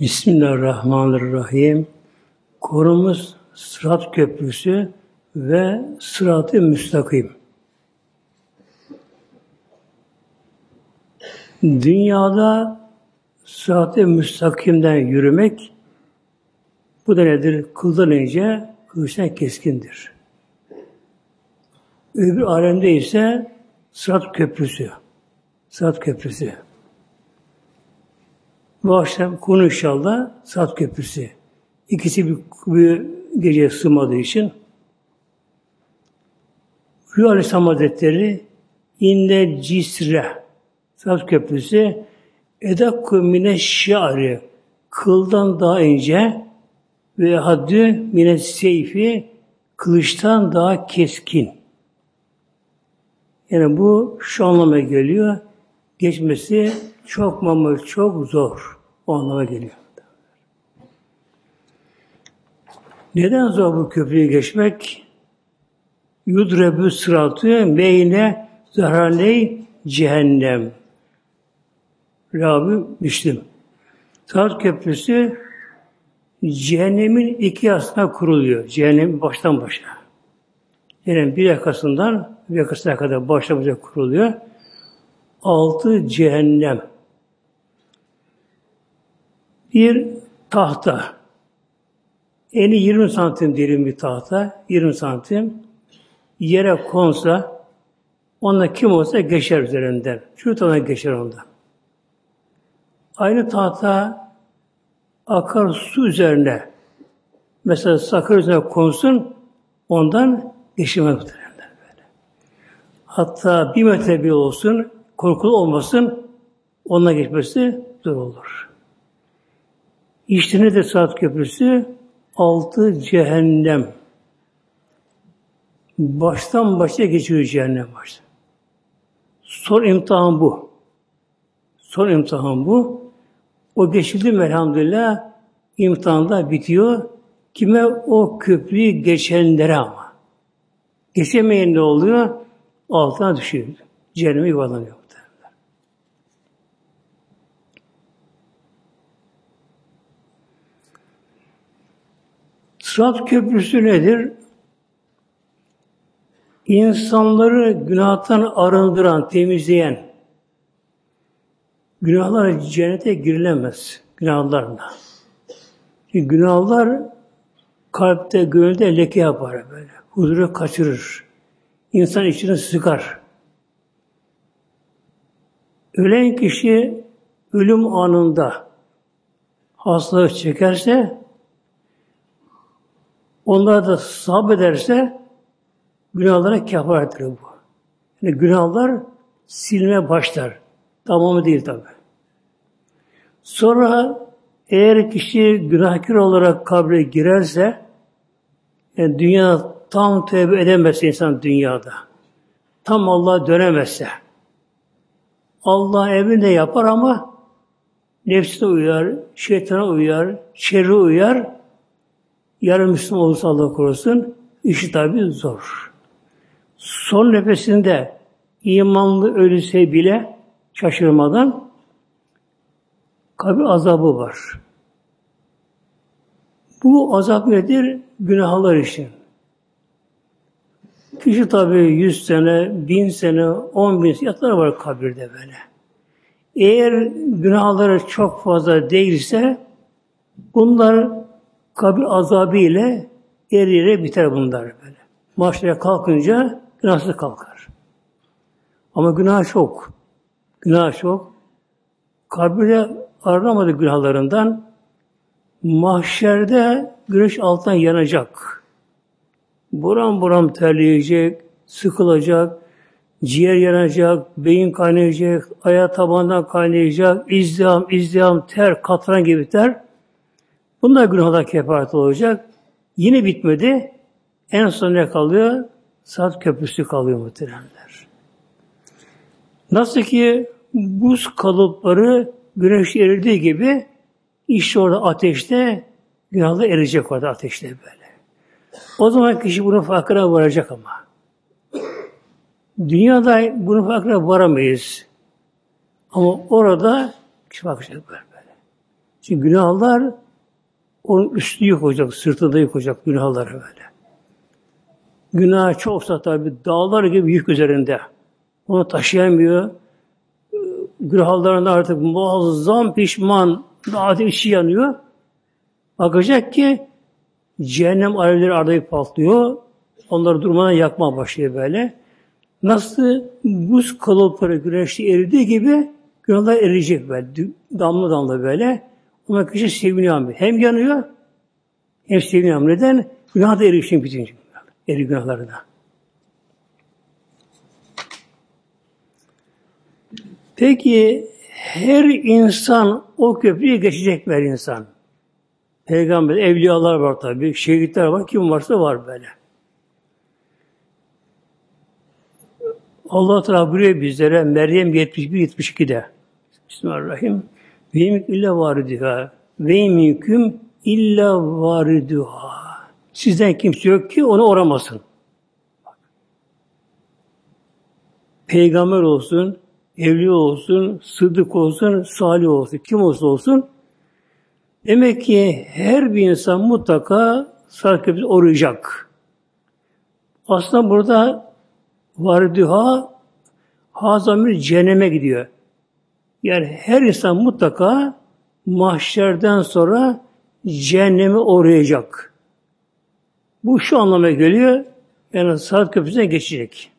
Bismillahirrahmanirrahim. Konumuz Sırat Köprüsü ve Sırat-ı Müstakim. Dünyada Sırat-ı Müstakim'den yürümek bu da nedir? Kıldan önce kılıçtan keskindir. Öbür alemde ise Sırat Köprüsü. Sırat Köprüsü. Bu akşam konu inşallah Sırat Köprüsü. İkisi bir, bir gece sığmadığı için Rüya Aleyhisselam Hazretleri inne cisre Sırat Köprüsü edakku mine şiari kıldan daha ince ve haddü mine seyfi kılıçtan daha keskin. Yani bu şu anlama geliyor. Geçmesi çok ama çok zor. O anlama geliyor. Neden zor bu köprüyü geçmek? Yudrebü sıratı meyne zahraley cehennem. Rabi Müslim. Sırat köprüsü cehennemin iki yasına kuruluyor. Cehennem baştan başa. Yani bir yakasından bir yakasına kadar başlamıza kuruluyor. Altı cehennem. Bir tahta. Eni 20 santim derin bir tahta. 20 santim. Yere konsa onunla kim olsa geçer üzerinden. Tane geçer ondan. Aynı tahta akar su üzerine mesela sakır üzerine konsun ondan geçirmez muhtemelen böyle. Hatta bir metre bir olsun korkulu olmasın onunla geçmesi zor olur. İşte de saat köprüsü altı cehennem. Baştan başa geçiyor cehennem başta. Son imtihan bu. Son imtihan bu. O geçildi mi elhamdülillah imtihanda bitiyor. Kime? O köprüyü geçenlere ama. Geçemeyen ne oluyor? Altına düşüyor. Cehenneme yuvarlanıyor. Sırat köprüsü nedir? İnsanları günahtan arındıran, temizleyen, günahlar cennete girilemez günahlarla. Çünkü günahlar kalpte, gönülde leke yapar böyle. Huzuru kaçırır. İnsan içini sıkar. Ölen kişi ölüm anında hastalık çekerse onlar da sabrederse günahlara kefarettir bu. Yani günahlar silme başlar. Tamamı değil tabi. Sonra eğer kişi günahkar olarak kabre girerse yani dünya tam tövbe edemezse insan dünyada. Tam Allah'a dönemezse Allah emrinde yapar ama nefsine uyar, şeytana uyar, şerri uyar, yarın Müslüman olursa Allah korusun, işi tabi zor. Son nefesinde imanlı ölüse bile şaşırmadan kabir azabı var. Bu azap nedir? Günahlar için. Kişi tabi yüz sene, bin sene, on bin yatlar var kabirde böyle. Eğer günahları çok fazla değilse bunlar kabir azabı ile eriyle biter bunlar böyle. Mahşere kalkınca günahsız kalkar. Ama günah çok. Günah çok. Kabirde arınamadı günahlarından. Mahşerde güneş alttan yanacak. Buram buram terleyecek, sıkılacak, ciğer yanacak, beyin kaynayacak, ayağı tabandan kaynayacak, izdiham, izdiham, ter, katran gibi ter. Bunlar günahlar kefaret olacak. Yine bitmedi. En son ne kalıyor? Saat köprüsü kalıyor muhteremler. Nasıl ki buz kalıpları güneş eridiği gibi işte orada ateşte günahlar erecek orada ateşte böyle. O zaman kişi bunun farkına varacak ama. Dünyada bunun farkına varamayız. Ama orada kişi bakacak böyle. Çünkü günahlar onun üstü yük olacak, sırtında yük olacak günahları böyle. Günah çoksa tabi dağlar gibi yük üzerinde. Onu taşıyamıyor. Günahlarında artık muazzam pişman, daha içi yanıyor. Bakacak ki cehennem alevleri ardayıp patlıyor. Onları durmadan yakmaya başlıyor böyle. Nasıl buz kalıpları güneşte eridiği gibi günahlar eriyecek böyle. Damla damla böyle. Ona kişi seviniyor. Hem yanıyor hem seviniyor. Neden? Günah da eriyor şimdi bitince. Eri günahları da. Peki her insan o köprüyü geçecek mi her insan? Peygamber, evliyalar var tabi, şehitler var, kim varsa var böyle. Allah Teala buyuruyor bizlere Meryem 71-72'de. Bismillahirrahmanirrahim. Ve mink illa variduha. Ve minküm illa variduha. Sizden kimse yok ki onu oramasın. Peygamber olsun, evli olsun, sıddık olsun, salih olsun, kim olsa olsun. Demek ki her bir insan mutlaka sarkıp orayacak. Aslında burada vardüha hazamir cehenneme gidiyor. Yani her insan mutlaka mahşerden sonra cehenneme uğrayacak. Bu şu anlama geliyor. Yani saat köprüsüne geçecek.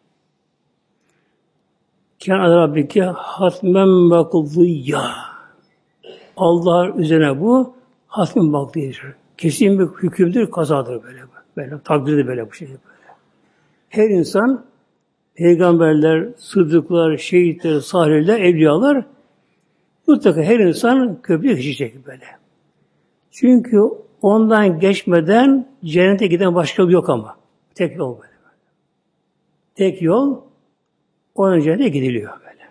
Ken Rabbike hatmen bakıllıya. Allah üzerine bu hatmen baklıdır. Kesin bir hükümdür, kazadır böyle. Böyle takdirdir böyle bu şey. Her insan peygamberler, sıddıklar, şehitler, salihler, evliyalar mutlaka her insan köprüye geçecek böyle. Çünkü ondan geçmeden cennete giden başka yol yok ama. Tek yol böyle. Tek yol onun cennete gidiliyor böyle.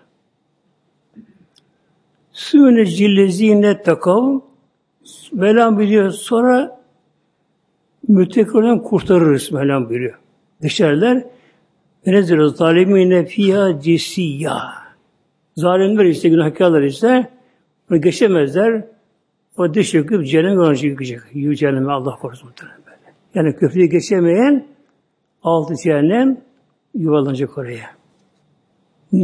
Sümüne cillezine takav Mevlam biliyor. Sonra mütekilen kurtarırız Mevlam biliyor. Geçerler. Venezir zalimine fiyâ cisiyya. Zalimler işte, günahkarlar işte, bunu geçemezler. O dış yıkıp cehenneme yolunu yıkacak. Yüce cehenneme Allah korusun böyle. Yani köprüyü geçemeyen altı cehennem yuvalanacak oraya.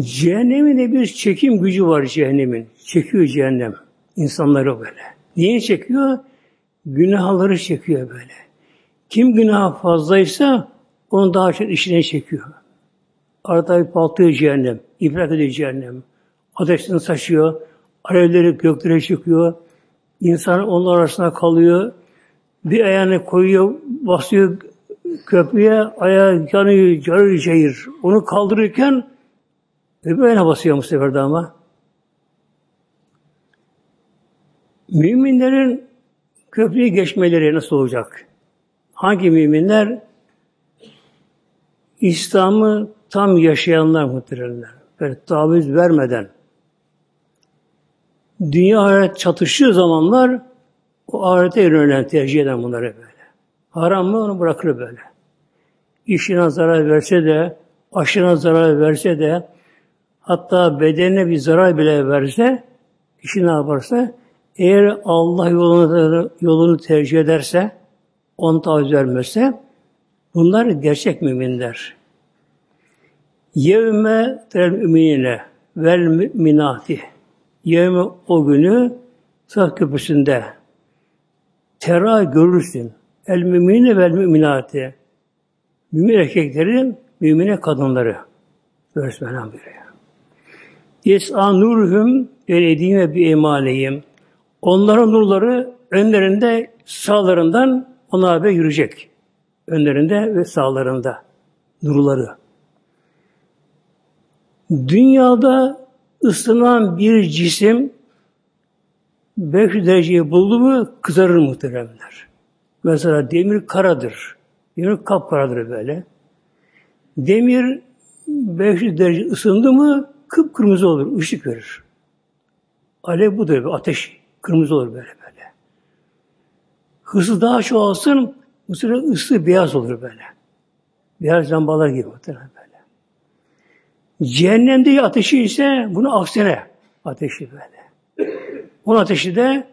Cehennemin de bir çekim gücü var cehennemin. Çekiyor cehennem insanları böyle. Niye çekiyor? Günahları çekiyor böyle. Kim günah fazlaysa onu daha çok işine çekiyor. Arada bir patlıyor cehennem. İfrak ediyor cehennem. Ateşini saçıyor. Alevleri göklere çıkıyor. İnsan onlar arasında kalıyor. Bir ayağını koyuyor, basıyor köprüye, ayağı yanıyor, carır cayır. Onu kaldırırken öbür ayağına basıyor bu sefer de ama. Müminlerin köprüye geçmeleri nasıl olacak? Hangi müminler? İslam'ı tam yaşayanlar muhteremler. Böyle taviz vermeden, dünya ahiret çatıştığı zamanlar o ahirete yönelen tercih eden bunları böyle. Haram mı onu bırakır böyle. İşine zarar verse de, aşına zarar verse de, hatta bedenine bir zarar bile verse, kişi ne yaparsa, eğer Allah yolunu, yolunu tercih ederse, onu taviz vermezse, bunlar gerçek müminler. Yevme terel müminine vel müminati Yevme o günü Sırat Köprüsü'nde tera görürsün. El mümine vel müminati. Mümin erkeklerin mümine kadınları. Böyle Mevlam buyuruyor. Yes'a nurhum ve bir emaleyim. Onların nurları önlerinde sağlarından ona haber yürüyecek. Önlerinde ve sağlarında nurları. Dünyada ısınan bir cisim 500 dereceyi buldu mu kızarır muhteremler. Mesela demir karadır. Demir kapkaradır böyle. Demir 500 derece ısındı mı kıpkırmızı olur, ışık verir. Alev budur, ateş kırmızı olur böyle böyle. Hızı daha çoğalsın, bu sıra ısı beyaz olur böyle. Beyaz lambalar gibi muhtemelen. Cehennemde ateşi ise bunu aksine ateşi böyle. Onun ateşi de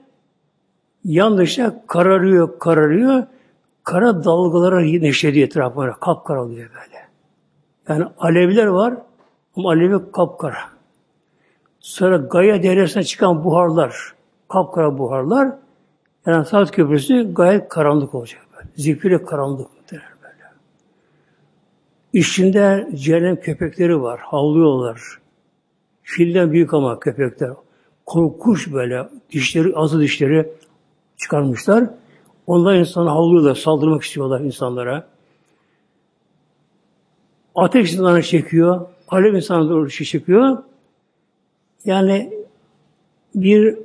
yanlışa kararıyor, kararıyor. Kara dalgalara neşrediyor etrafına. Kapkara oluyor böyle. Yani alevler var ama alevi kapkara. Sonra Gaya deresine çıkan buharlar, kapkara buharlar, yani Saat Köprüsü gayet karanlık olacak böyle. Karanlık böyle. İçinde cehennem köpekleri var, havlıyorlar. Filden büyük ama köpekler. Korkunç böyle, dişleri, azı dişleri çıkarmışlar. Onlar insana havlıyorlar, saldırmak istiyorlar insanlara. Ateş insanları çekiyor, alev insanları doğru çekiyor. Yani bir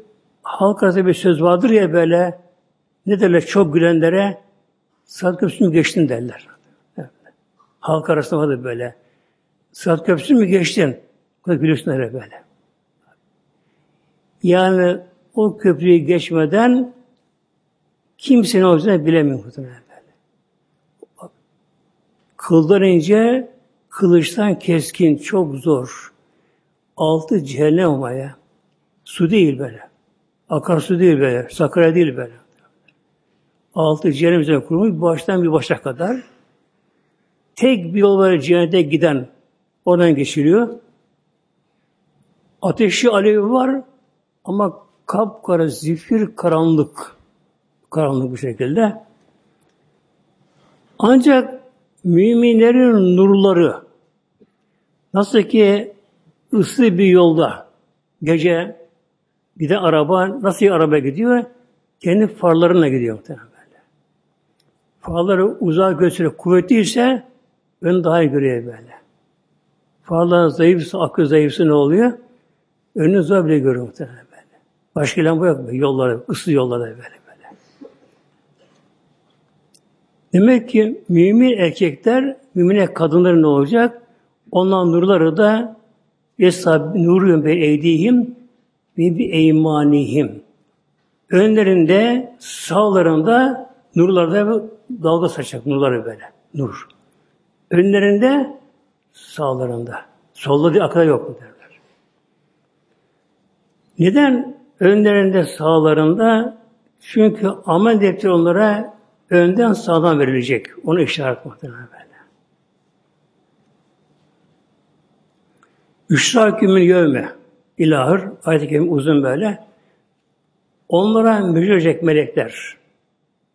halk arasında bir söz vardır ya böyle ne derler çok gülenlere Köprüsü'nü geçtin derler. Halk arasında vardır böyle. Sırat Köprüsü'nü mü geçtin? Gülüyorsun böyle. Yani o köprüyü geçmeden kimsenin olacağını bilemiyor muhtemelen böyle. Kıldan ince, kılıçtan keskin, çok zor. Altı cehennem ama ya. Su değil böyle. Akarsu değil böyle. Sakarya değil böyle. Altı cehennem üzerine kurulmuş. Baştan bir başa kadar. Tek bir yol var cennete giden oradan geçiliyor. Ateşi alevi var ama kapkara zifir karanlık. Karanlık bu şekilde. Ancak müminlerin nurları nasıl ki ısı bir yolda gece giden araba nasıl araba gidiyor? Kendi farlarına gidiyor muhtemelen. Farları uzağa gösteriyor. Kuvvetliyse ön daha iyi görüyor böyle. Farlar zayıfsa, aklı zayıfsa ne oluyor? Önünü zor bile görüyor muhtemelen böyle. Başka lamba yok. Böyle. Yolları, ısı yollarda böyle böyle. Demek ki mümin erkekler, mümin kadınlar ne olacak? Onların nurları da Yesab nurun be eydihim ve bir eymanihim. Önlerinde, sağlarında nurlarda dalga saçacak nurları böyle. Nur. Önlerinde, sağlarında. Solda bir akla yok mu derler. Neden önlerinde, sağlarında? Çünkü amel defteri onlara önden sağdan verilecek. Onu işaret muhtemelen böyle. Üşrakümün yövme ilahır, ayet-i uzun böyle. Onlara müjdecek melekler.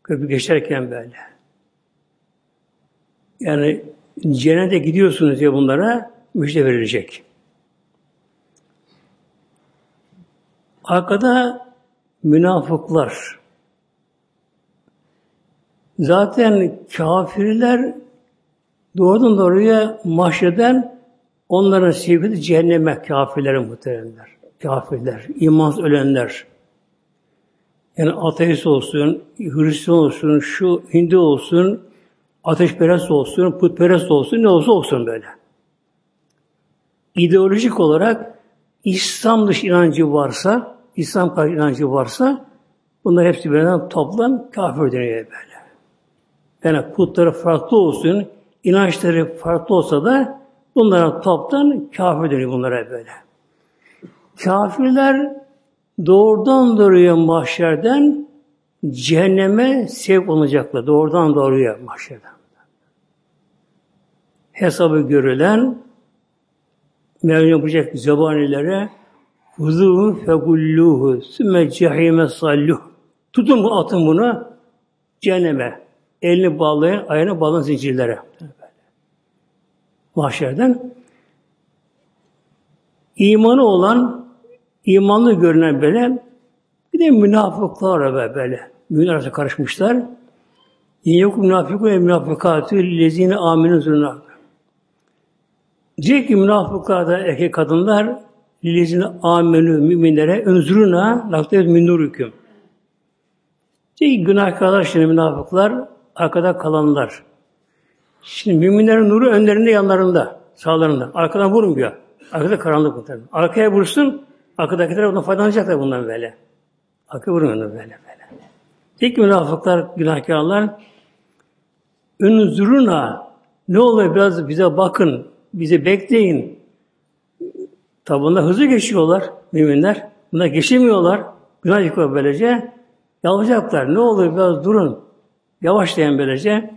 Köprü geçerken böyle. Yani cennete gidiyorsunuz diye bunlara müjde verilecek. Arkada münafıklar. Zaten kafirler doğrudan doğruya mahşeden Onların sevgili cehenneme kafirlerin muhteremler. Kafirler, imansız ölenler. Yani ateist olsun, Hristiyan olsun, şu Hindu olsun, ateşperest olsun, putperest olsun, ne olsa olsun böyle. İdeolojik olarak İslam dış inancı varsa, İslam inancı varsa bunlar hepsi birden toplam kafir deniyor böyle. Yani putları farklı olsun, inançları farklı olsa da Bunlara toptan kafir deniyor bunlara böyle. Kafirler doğrudan doğruya mahşerden cehenneme sevk olacaklar. Doğrudan doğruya mahşerden. Hesabı görülen Mevlam yapacak zebanilere Huzuhu fegulluhu sümme cehime salluh. Tutun bu atın bunu cehenneme. Elini bağlayın, ayağını bağlayın zincirlere mahşerden. İmanı olan, imanlı görünen böyle, bir de münafıklar böyle. Mümin arasında karışmışlar. Yok münafıkı ve münafıkatü lezine aminin zurna. Diyecek ki münafıklar da erkek kadınlar lezine amenü müminlere önzürüna lafta min hüküm. Diyecek ki günahkarlar şimdi münafıklar arkada kalanlar. Şimdi müminlerin nuru önlerinde yanlarında, sağlarında. Arkadan vurmuyor. Arkada karanlık muhtemelen. Arkaya vursun, arkadakiler ondan faydalanacaklar bundan böyle. Arkaya vurmuyor böyle Tek münafıklar, günahkarlar Ünzuruna ne oluyor biraz bize bakın, bize bekleyin. Tabi bunlar hızlı geçiyorlar müminler. Bunlar geçemiyorlar. Günah yıkıyor böylece. Yalvaracaklar. Ne olur biraz durun. Yavaşlayın böylece.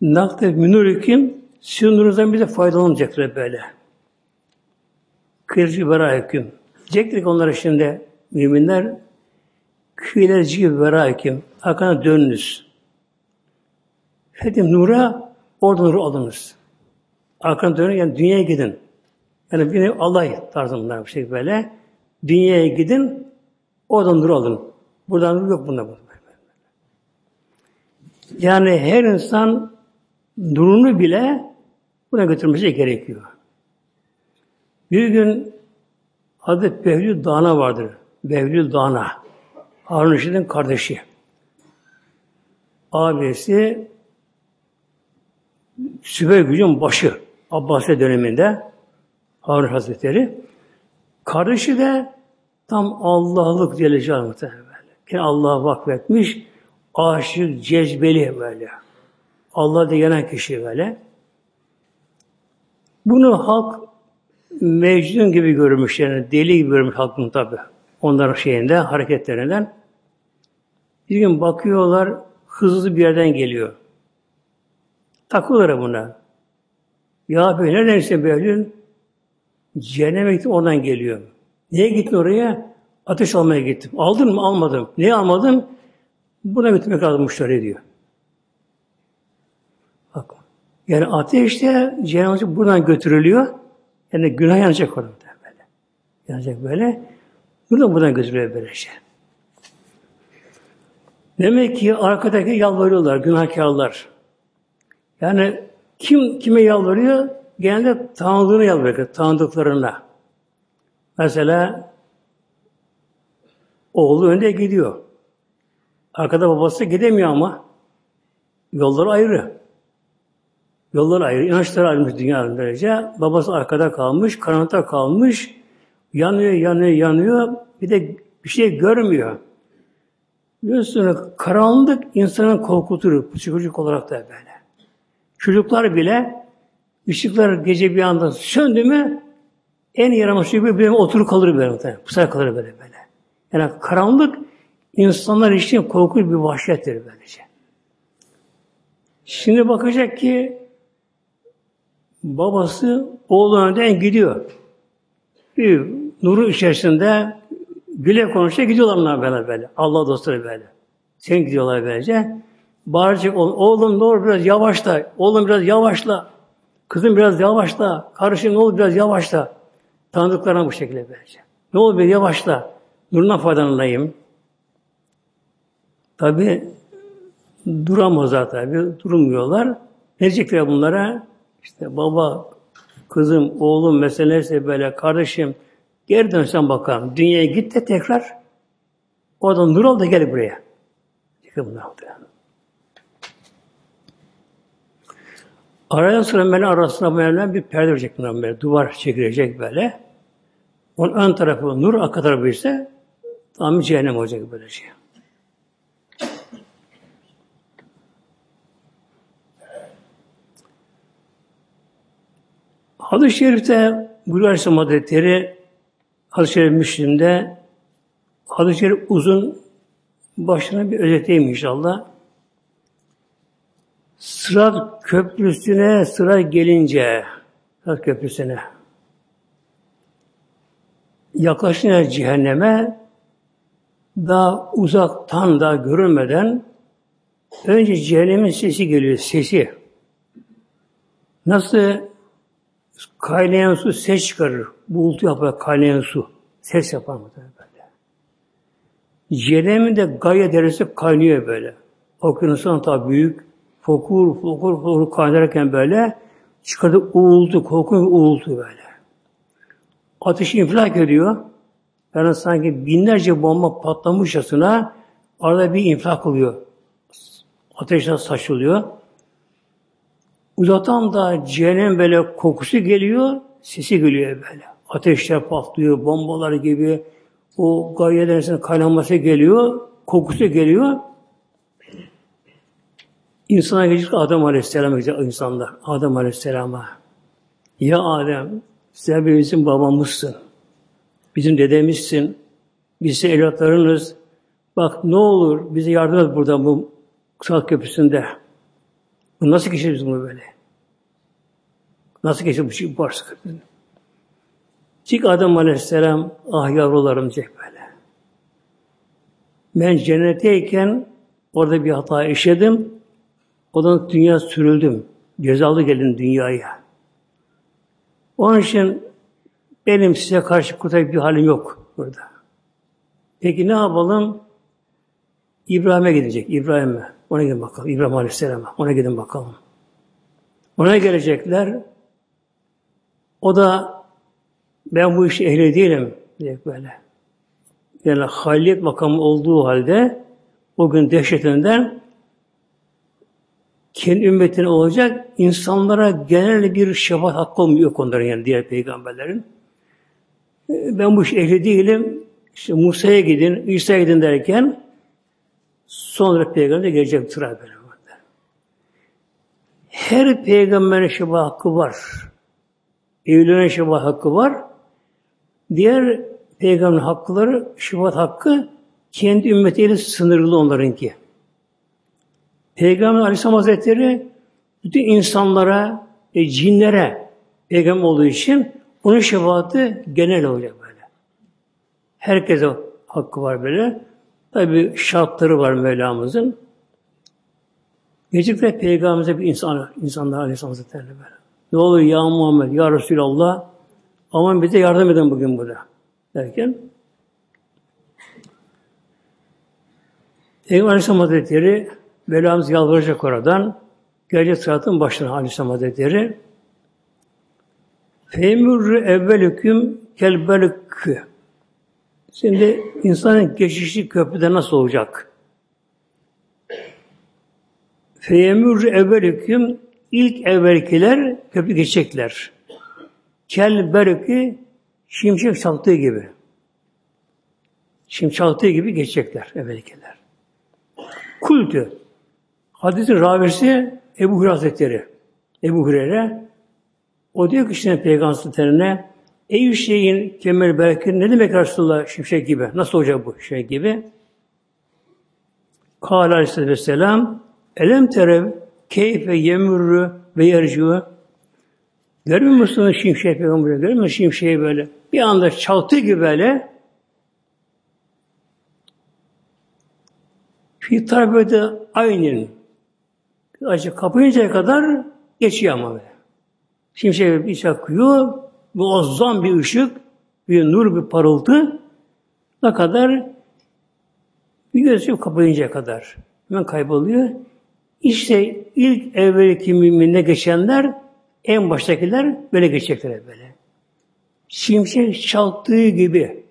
Nakte minurikim sizin bize faydalanacaklar böyle. Kıyırcı vera hüküm. Diyecektir onlara şimdi müminler kıyılerci gibi vera hüküm. Arkana dönünüz. Fedim nura orada nuru alınız. Arkana dönün yani dünyaya gidin. Yani bir alay tarzında bir şey böyle. Dünyaya gidin, oradan nur alın. Buradan nur yok bunda. Yani her insan nurunu bile buna götürmesi gerekiyor. Bir gün adı Behlül Dana vardır. Behlül Dana. Harun Reşid'in kardeşi. Abisi Sübey gücün başı. Abbasi döneminde Harun Hazretleri. Kardeşi de tam Allah'lık Celaluhu muhtemelen. Yani Allah'a vakfetmiş, aşık, cezbeli böyle. Allah'a da kişi böyle. Bunu halk Mecnun gibi görmüş yani deli gibi görmüş halkın tabi. Onların şeyinde, hareketlerinden. Bir gün bakıyorlar, hızlı bir yerden geliyor. Takılır buna. Ya böyle nereden işte böyle? Cehenneme gittim oradan geliyor. Niye gittin oraya? Ateş almaya gittim. Aldın mı? Almadım. Niye almadım? Buna götürmek lazım müşteri diyor. Bak. Yani ateşte cehennem buradan götürülüyor. Yani günah yanacak orada böyle. Yanacak böyle. Buradan buradan götürülüyor böyle şey. Demek ki arkadaki yalvarıyorlar, günahkarlar. Yani kim kime yalvarıyor? Genelde tanıdığını yalvarıyor, tanıdıklarına. Mesela oğlu önde gidiyor. Arkada babası gidemiyor ama yolları ayrı. Yolları ayrı. İnançları ayrılmış dünya böylece. Babası arkada kalmış, karanlıkta kalmış. Yanıyor, yanıyor, yanıyor. Bir de bir şey görmüyor. Biliyorsunuz karanlık insanın korkutur psikolojik olarak da böyle. Çocuklar bile ışıklar gece bir anda söndü mü en yaramaz şey bir oturup kalır böyle. Pusar kalır böyle böyle. Yani karanlık insanlar için korkunç bir vahşettir böylece. Şimdi bakacak ki babası oğlu önden gidiyor. Bir nuru içerisinde güle konuşa gidiyorlar onlar böyle böyle. Allah dostları böyle. Sen gidiyorlar böylece. Bağıracak oğlum ne olur biraz yavaşla. Oğlum biraz yavaşla. Kızım biraz yavaşla. Karışım ne olur biraz yavaşla. Tanıdıklarına bu şekilde böylece. Ne olur bir yavaşla. Nuruna faydalanayım. Tabi duramazlar tabi. Durmuyorlar. Ne diyecekler bunlara? İşte baba, kızım, oğlum meselesi böyle, kardeşim geri dönsen bakalım. Dünyaya git de tekrar. Oradan nur al da gel buraya. Diyecekler bunlar. Aradan sonra böyle arasında böyle bir perde verecek bundan böyle. Duvar çekilecek böyle. Onun ön tarafı nur, arka tarafı ise tam cehennem olacak böylece. Şey. Hadis-i Şerif'te buyuruyor Aleyhisselam Hazretleri Hadis-i Şerif Müslim'de Hadis-i Şerif uzun başına bir özetleyeyim inşallah. Sırat köprüsüne sıra gelince Sırat köprüsüne yaklaşınca cehenneme daha uzaktan da görünmeden önce cehennemin sesi geliyor, sesi. Nasıl kaynayan su ses çıkarır. Buğultu yapar kaynayan su. Ses yapar mı böyle? Cehennemin de Gaya deresi kaynıyor böyle. Okyanusun tabi büyük. Fokur, fokur, fokur kaynarken böyle çıkardı uğultu, korkunç uğultu böyle. Ateş infilak ediyor. Yani sanki binlerce bomba patlamışçasına arada bir infilak oluyor. Ateşler saçılıyor. Uzaktan da cehennem böyle kokusu geliyor, sesi geliyor böyle. Ateşler patlıyor, bombalar gibi. O denesinin kaynaması geliyor, kokusu geliyor. İnsana gelecek Adem Aleyhisselam'a gelecek insanlar. Adem Aleyhisselam'a. Ya Adem, sen bizim babamızsın. Bizim dedemizsin. Biz evlatlarınız. Bak ne olur bize yardım et burada bu Sırat Köprüsü'nde. Nasıl geçeriz bunu böyle? Nasıl geçer bu bu Köprüsü'nde? Çık Adem Aleyhisselam, ah yavrularım diyecek böyle. Ben cennetteyken orada bir hata işledim. Odan dünya sürüldüm. Cezalı gelin dünyaya. Onun için benim size karşı kurtaracak bir halim yok burada. Peki ne yapalım? İbrahim'e gidecek. İbrahim'e. Ona gidin bakalım. İbrahim Aleyhisselam'a. Ona gidin bakalım. Ona gelecekler. O da ben bu işi ehli değilim diyecek böyle. Yani haliyet makamı olduğu halde o gün dehşetinden kendi ümmetine olacak insanlara genel bir şefaat hakkı olmuyor onların yani diğer peygamberlerin. Ben bu iş ehli değilim. İşte Musa'ya gidin, İsa'ya gidin derken sonra peygamber gelecek tıra böyle. Her peygamberin şefaat hakkı var. Evlenen şefaat hakkı var. Diğer peygamberin hakları, şefaat hakkı kendi ümmetiyle sınırlı onlarınki. Peygamber Aleyhisselam Hazretleri bütün insanlara, e, cinlere peygamber olduğu için onun şefaati genel olacak böyle. Herkese hakkı var böyle. Tabi şartları var Mevlamızın. Gerçekten Peygamberimize bir insan, insanlar Aleyhisselam Hazretleri böyle. Ne olur ya Muhammed, ya Resulallah aman bize yardım edin bugün burada derken Peygamber Aleyhisselam Hazretleri Mevlamız yalvaracak oradan. Gelecek sıratın başına Aleyhisselam Hazretleri. Femür evvelüküm kelbelükü. Şimdi insanın geçişi köprüde nasıl olacak? Feyemür evvelüküm ilk evvelkiler köprü geçecekler. Kel berki şimşek çaktığı gibi. Şimşek çaktığı gibi geçecekler evvelkiler. Kultü Hadisin ravisi Ebu Hureyre Hazretleri. Ebu Hureyre o diyor ki işte Peygamber Hazretlerine Ey şeyin kemer belki ne demek Resulullah şimşek gibi? Nasıl olacak bu şey gibi? Kâle aleyhissalatü vesselam Elem terev keyfe yemürrü ve yercu Görmüyor musunuz şimşek peygamberi? Görmüyor musunuz şimşeği böyle? Bir anda çaltı gibi böyle fi tarbede aynen Acı kapayıncaya kadar geçiyor ama böyle. Şimşek bir çakıyor, muazzam bir ışık, bir nur, bir parıltı ne kadar bir gözü kapayıncaya kadar. Hemen kayboluyor. İşte ilk evvelki müminle geçenler en baştakiler böyle geçecekler böyle. Şimşek çalktığı gibi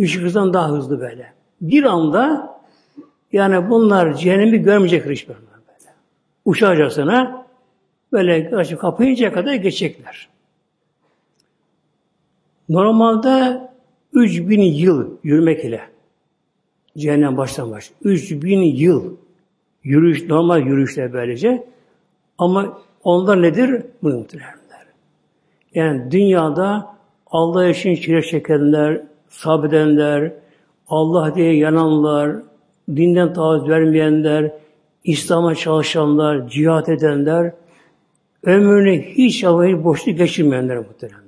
ışık hızdan daha hızlı böyle. Bir anda yani bunlar cehennemi görmeyecek hiçbir uçacasına böyle açıp kapayıncaya kadar geçecekler. Normalde 3000 yıl yürümek ile cehennem baştan baş. 3000 yıl yürüyüş, normal yürüyüşler böylece. Ama onlar nedir? Bu muhteremler. Yani dünyada Allah için çile çekenler, sabredenler, Allah diye yananlar, dinden taviz vermeyenler, İslam'a çalışanlar, cihat edenler, ömrünü hiç havayı boşluk geçirmeyenler muhteremler.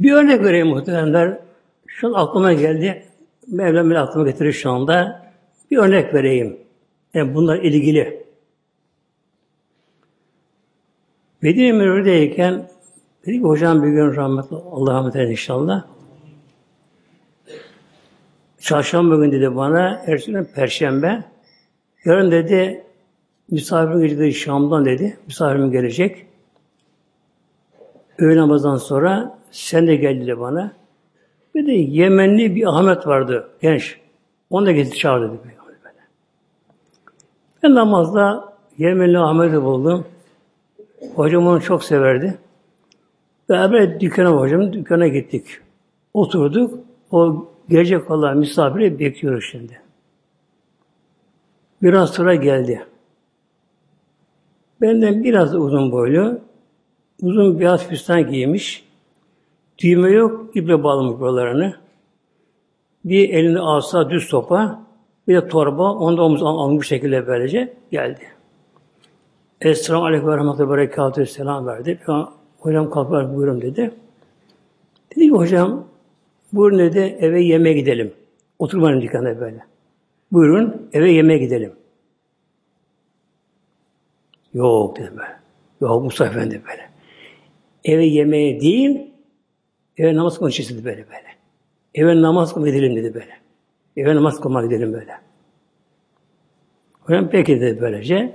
Bir örnek vereyim muhteremler. Şu an aklıma geldi. Mevlam beni aklıma getirir şu anda. Bir örnek vereyim. Yani bunlar ilgili. Medine Münevvere'deyken dedi ki hocam bir gün rahmetli Allah rahmet eylesin inşallah. Çarşamba gün dedi bana, ertesi perşembe. Yarın dedi misafirim gelecek Şam'dan dedi. Misafirim gelecek. Öğle namazdan sonra sen de gel dedi bana. Bir de Yemenli bir Ahmet vardı genç. Onu da getir çağır dedi. Ben namazda Yemenli Ahmet'i buldum. Hocam onu çok severdi. Beraber dükkana hocam, dükkana gittik. Oturduk. O gelecek olan misafiri bekliyoruz şimdi. Biraz sonra geldi. Benden biraz uzun boylu. Uzun beyaz füstan giymiş. Düğme yok, iple bağlamış buralarını. Bir elinde asa düz topa, bir de torba, onda omuz almış şekilde böylece geldi. Esselamu Aleyküm ve Rahmetullah Berekatühü selam verdi. Hocam kalkar buyurun dedi. Dedi ki hocam buyurun dedi eve yemeğe gidelim. Oturmanın dükkanında böyle. Buyurun eve yemeğe gidelim. Yok dedim böyle. Yok Mustafa Efendi böyle. Eve yemeğe değil, eve namaz kılmak için böyle böyle. Eve namaz kılmak gidelim dedi böyle. Eve namaz kılmak gidelim böyle. Hocam peki dedi böylece.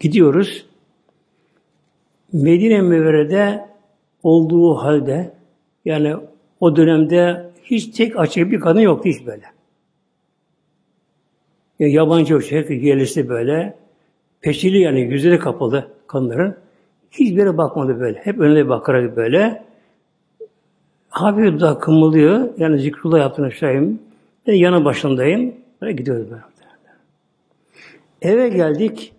Gidiyoruz. Medine Mevre'de olduğu halde yani o dönemde hiç tek açık bir kadın yoktu hiç böyle. Yani yabancı yok. Herkes gelirse böyle. Peşili yani yüzleri kapalı kadınların. Hiçbir yere bakmadı böyle. Hep önüne bakarak böyle. Hafif daha kımıldıyor. Yani zikrullah yaptığını şeyim. Ben yanı başındayım. Böyle gidiyoruz böyle. Eve geldik.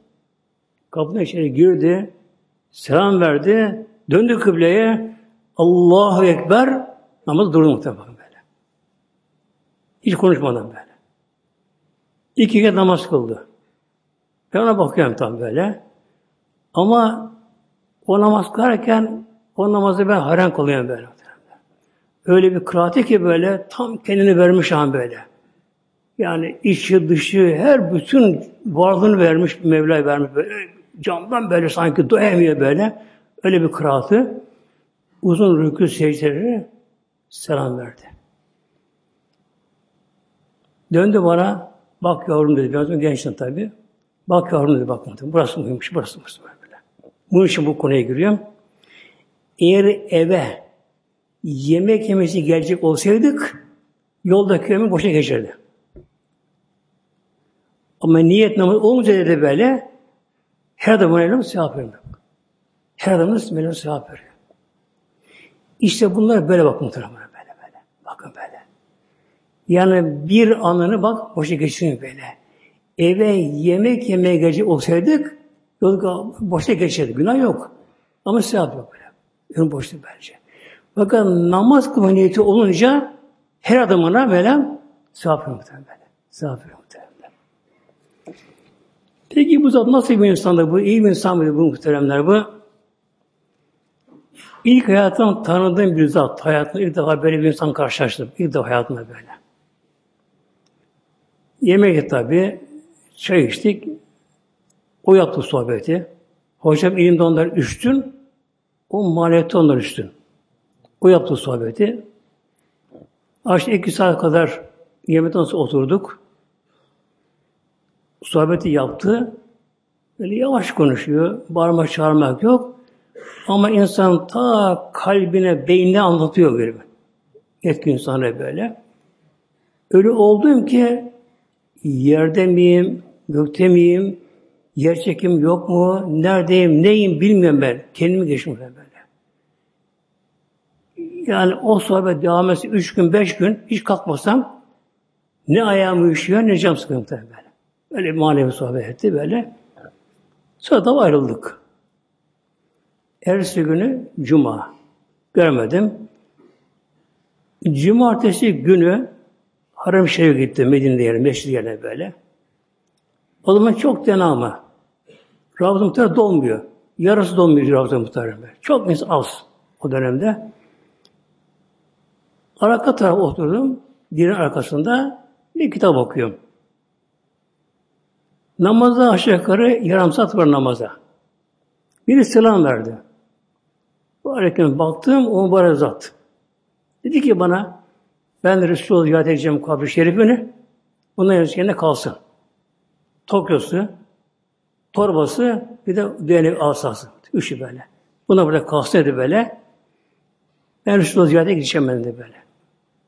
Kapının içeri girdi. Selam verdi. Döndü kıbleye. Allahu Ekber. Namaz durdu muhtemelen böyle. Hiç konuşmadan böyle. İki kez namaz kıldı. Ben ona bakıyorum tam böyle. Ama o namaz kılarken o namazı ben hayran kalıyorum böyle. Öyle bir kıraati ki böyle tam kendini vermiş an böyle. Yani içi dışı her bütün varlığını vermiş Mevla vermiş böyle. Camdan böyle sanki doyamıyor böyle. Öyle bir kıraatı. Uzun rükû secdeleri selam verdi. Döndü bana, bak yavrum dedi, biraz gençtim tabi. Bak yavrum dedi, bak burası mıymış, burası mıymış. Bunun için bu konuya giriyorum. Eğer eve yemek yemesi gelecek olsaydık, yoldaki ömür boşa geçerdi. Ama niyet namazı olunca dedi böyle, her adamın eline sevap veriyor. Her adamın eline sevap veriyor. İşte bunlar böyle bak muhtemelen böyle böyle. Bakın böyle. Yani bir anını bak boşa geçsin böyle. Eve yemek yemeye gelecek olsaydık yolu boşa geçerdi. Günah yok. Ama sevap yok. Ön boştu bence. Bakın namaz kılma niyeti olunca her adamına böyle sevap yok. Sevap yok. Peki bu zat nasıl bir insandı bu? İyi bir insan mıydı bu muhteremler bu? İlk hayatımda tanıdığım bir zat. Hayatımda ilk defa böyle bir insan karşılaştım. İlk defa hayatımda böyle. Yemek tabi, çay içtik. O yaptı sohbeti. Hocam ilimde onlar üstün, o maliyeti onlar üstün. O yaptı sohbeti. Aşağı iki saat kadar yemekten sonra oturduk. Sohbeti yaptı. Böyle yavaş konuşuyor. Bağırmak çağırmak yok. Ama insan ta kalbine, beynine anlatıyor böyle. Etki insana böyle. Öyle oldum ki yerde miyim, gökte miyim, yer çekim yok mu, neredeyim, neyim bilmiyorum ben. Kendimi geçtim böyle. Yani o sohbet devam etse üç gün, beş gün hiç kalkmasam ne ayağım üşüyor ne cam sıkıntı böyle. Böyle bir manevi sohbet etti böyle. Sonra da ayrıldık. Ertesi günü Cuma. Görmedim. Cumartesi günü Haram Şerif'e gitti Medine'de yerine, meşri yerine böyle. O zaman çok dena ama. Ravza muhtemelen dolmuyor. Yarısı dolmuyor Ravza muhtemelen. Çok mis az o dönemde. Arka tarafa oturdum. Dirin arkasında bir kitap okuyorum. Namaza aşağı yukarı yarım saat var namaza. Biri selam verdi. Bu hareketine baktım, o mübarek zat. Dedi ki bana, ben Resulullah ziyaret edeceğim kabri şerifini, bunun yerine kalsın. Tokyosu, torbası, bir de değnek asası. Üçü böyle. Buna burada kalsın dedi böyle. Ben Resulullah ziyarete gideceğim ben de böyle.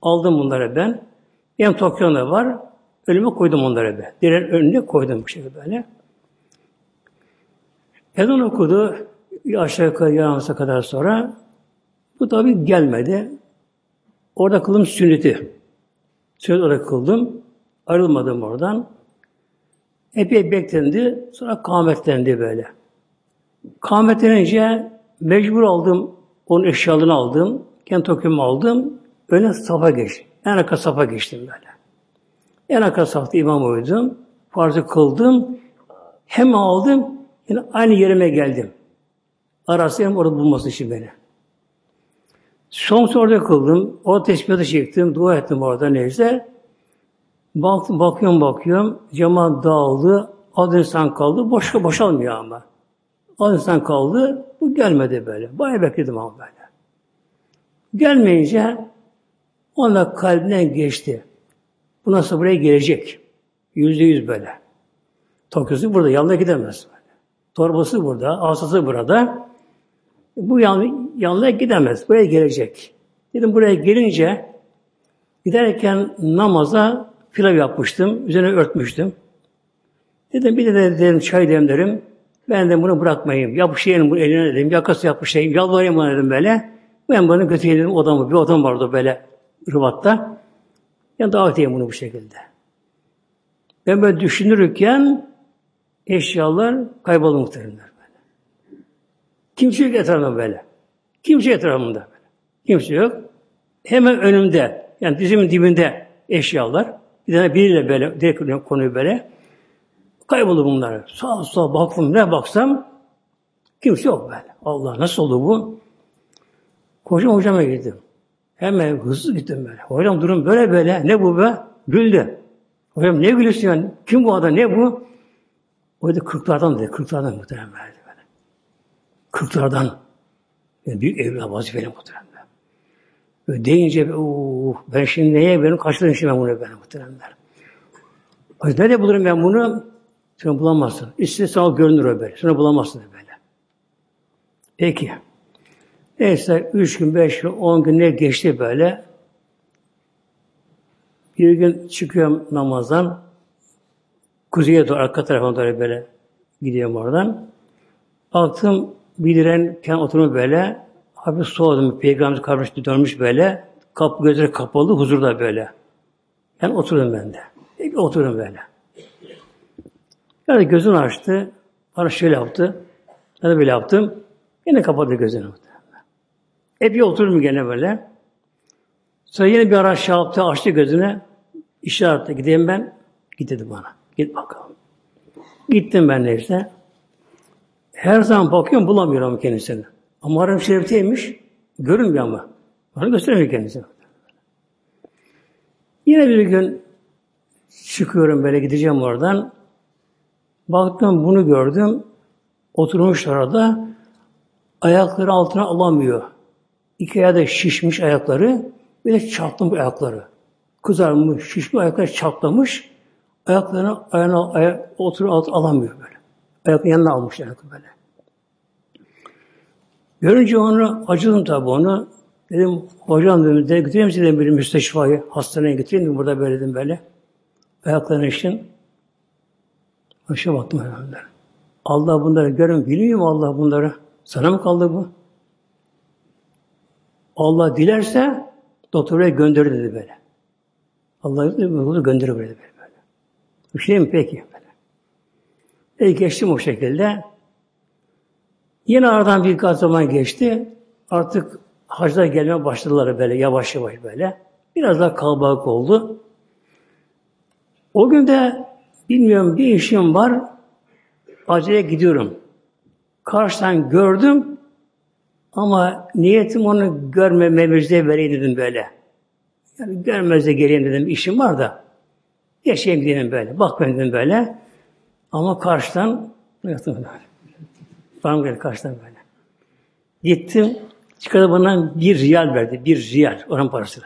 Aldım bunları ben. Benim Tokyo'da var. Önüme koydum onları be. Diğer önüne koydum bu şekilde böyle. Ezan okudu aşağı yukarı yarımsa kadar sonra bu tabi gelmedi. Orada kıldım sünneti. Sünnet olarak kıldım. Ayrılmadım oradan. Epey beklendi. Sonra kâmetlendi böyle. Kâhmet denince mecbur aldım. Onun eşyalarını aldım. Kendi tokumu aldım. Öne safa geçtim. En arka safa geçtim böyle. En arka safta imam uydum. Farzı kıldım. Hem aldım. Yine aynı yerime geldim. Arası hem orada bulması için beni. Son orada kıldım. O tesbihatı çektim. Dua ettim orada neyse. Baktım, bakıyorum bakıyorum. Cemaat dağıldı. Az insan kaldı. Boş, boşalmıyor ama. Az insan kaldı. Bu gelmedi böyle. Bayağı bekledim ama böyle. Gelmeyince ona kalbinden geçti. Bu nasıl buraya gelecek? Yüzde yüz böyle. Tokyosu burada. Yanına gidemez. Torbası burada. Asası burada. Bu yan, yanına gidemez. Buraya gelecek. Dedim buraya gelince giderken namaza pilav yapmıştım. Üzerine örtmüştüm. Dedim bir de dedim çay demlerim. Ben de bunu bırakmayayım. Yapışayım bunu eline dedim. Yakası yapışayım. Yalvarayım bana dedim böyle. Ben bunu götüreyim dedim odamı. Bir odam vardı böyle Rıbat'ta. Yani davet edeyim bunu bu şekilde. Ben böyle düşünürken eşyalar kayboldu muhtemelen böyle. Kimse yok etrafımda böyle. Kimse etrafımda böyle. Kimse yok. Hemen önümde, yani dizimin dibinde eşyalar. Tane biriyle böyle, direkt konuyu böyle. Kayboldu bunlar. Sağ sağ baktım, ne baksam kimse yok böyle. Allah nasıl oldu bu? Hocam hocama gittim. Hemen hızlı gittim böyle. Hocam durum böyle böyle. Ne bu be? Güldü. Hocam ne gülüyorsun yani? Kim bu adam? Ne bu? O dedi kırklardan dedi. Kırklardan muhtemelen böyle. Kırklardan. Yani büyük evlat vazifeli muhtemelen. Deyince oh, ben şimdi neye benim kaçırdım şimdi ben bunu ben muhtemelen. Ay, nerede bulurum ben bunu? Sen bulamazsın. İşte sana görünür o böyle. Sonra bulamazsın böyle. Peki. Neyse üç gün, beş gün, on gün ne geçti böyle. Bir gün çıkıyorum namazdan. Kuzeye doğru, arka tarafa doğru böyle gidiyorum oradan. Baktım biliren kendi oturmuş böyle. Hafif soğudum. Peygamber karmış dönmüş böyle. Kapı gözleri kapalı, huzurda böyle. Yani oturdum ben de. Peki oturdum böyle. Yani gözünü açtı. Bana şöyle yaptı. Ben de böyle yaptım. Yine kapadı gözünü. Epey oturdum gene böyle. Sonra yine bir ara şey yaptı, açtı gözüne. İşaretle gideyim ben. Git dedi bana. Git bakalım. Gittim ben de işte. Her zaman bakıyorum bulamıyorum kendisini. Ama Harem Şerif'teymiş. Görünmüyor ama. Bana göstermiyor kendisini. Yine bir gün çıkıyorum böyle gideceğim oradan. Baktım bunu gördüm. Oturmuş orada. Ayakları altına alamıyor. İki ayağı da şişmiş ayakları. Bir de çatlamış ayakları. Kızarmış, şişmiş ayakları çatlamış. Ayaklarını ayağına, aya, oturup alamıyor böyle. Ayaklarını yanına almış ayakları böyle. Görünce onu acıdım tabi onu. Dedim hocam dedim, de götüreyim misin dedim bir müsteşfayı, hastaneye götüreyim dedim burada böyle dedim böyle. Ayaklarını için. Aşağı baktım herhalde. Allah bunları görün biliyor mu Allah bunları? Sana mı kaldı bu? Allah dilerse doktora gönderir dedi böyle. Allah bunu gönderir böyle böyle. Bir şey mi peki? Böyle. E geçtim o şekilde. Yine aradan bir zaman geçti. Artık hacda gelmeye başladılar böyle yavaş yavaş böyle. Biraz daha kalabalık oldu. O gün de bilmiyorum bir işim var. Acele gidiyorum. Karşıdan gördüm. Ama niyetim onu görmeme müjde vereyim dedim böyle. Yani görmezde geleyim dedim. işim var da. Geçeyim dedim böyle. Bak ben dedim böyle. Ama karşıdan yaptım böyle. Bana geldi karşıdan böyle. Gittim. Çıkardı bana bir riyal verdi. Bir riyal. Oran parası.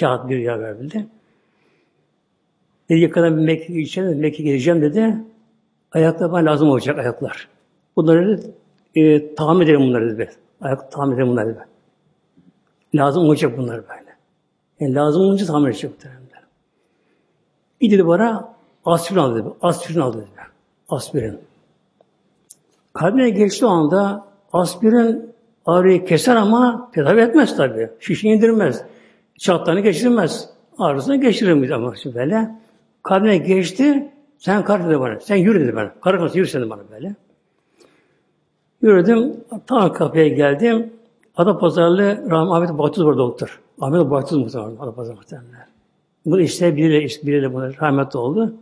Kağıt bir riyal verdi. Dedi yakında Mekke gideceğim. Mekke gideceğim dedi. Ayaklar bana lazım olacak ayaklar. Bunları e, tamir edelim bunları dedi. Ayak tamir edelim bunları dedi. Lazım olacak bunlar böyle. Yani lazım olunca tamir edecek muhtemelen. Bir dedi bana aspirin al dedi. Aspirin al dedi. Aspirin. Kalbine geçti o anda aspirin ağrıyı keser ama tedavi etmez tabi. Şişini indirmez. Çatlarını geçirmez. Ağrısını geçirir ama böyle. Kalbine geçti. Sen kalk dedi bana. Sen yürü dedi bana. Karı yürü sen bana böyle. Yürüdüm, tam kapıya geldim. Adapazarlı Rahmi Ahmet Bahtuz var doktor. Ahmet Bahtuz muhtemelen Adapazarlı muhtemelen. Bu işte biriyle, işte biriyle bunu rahmetli oldu.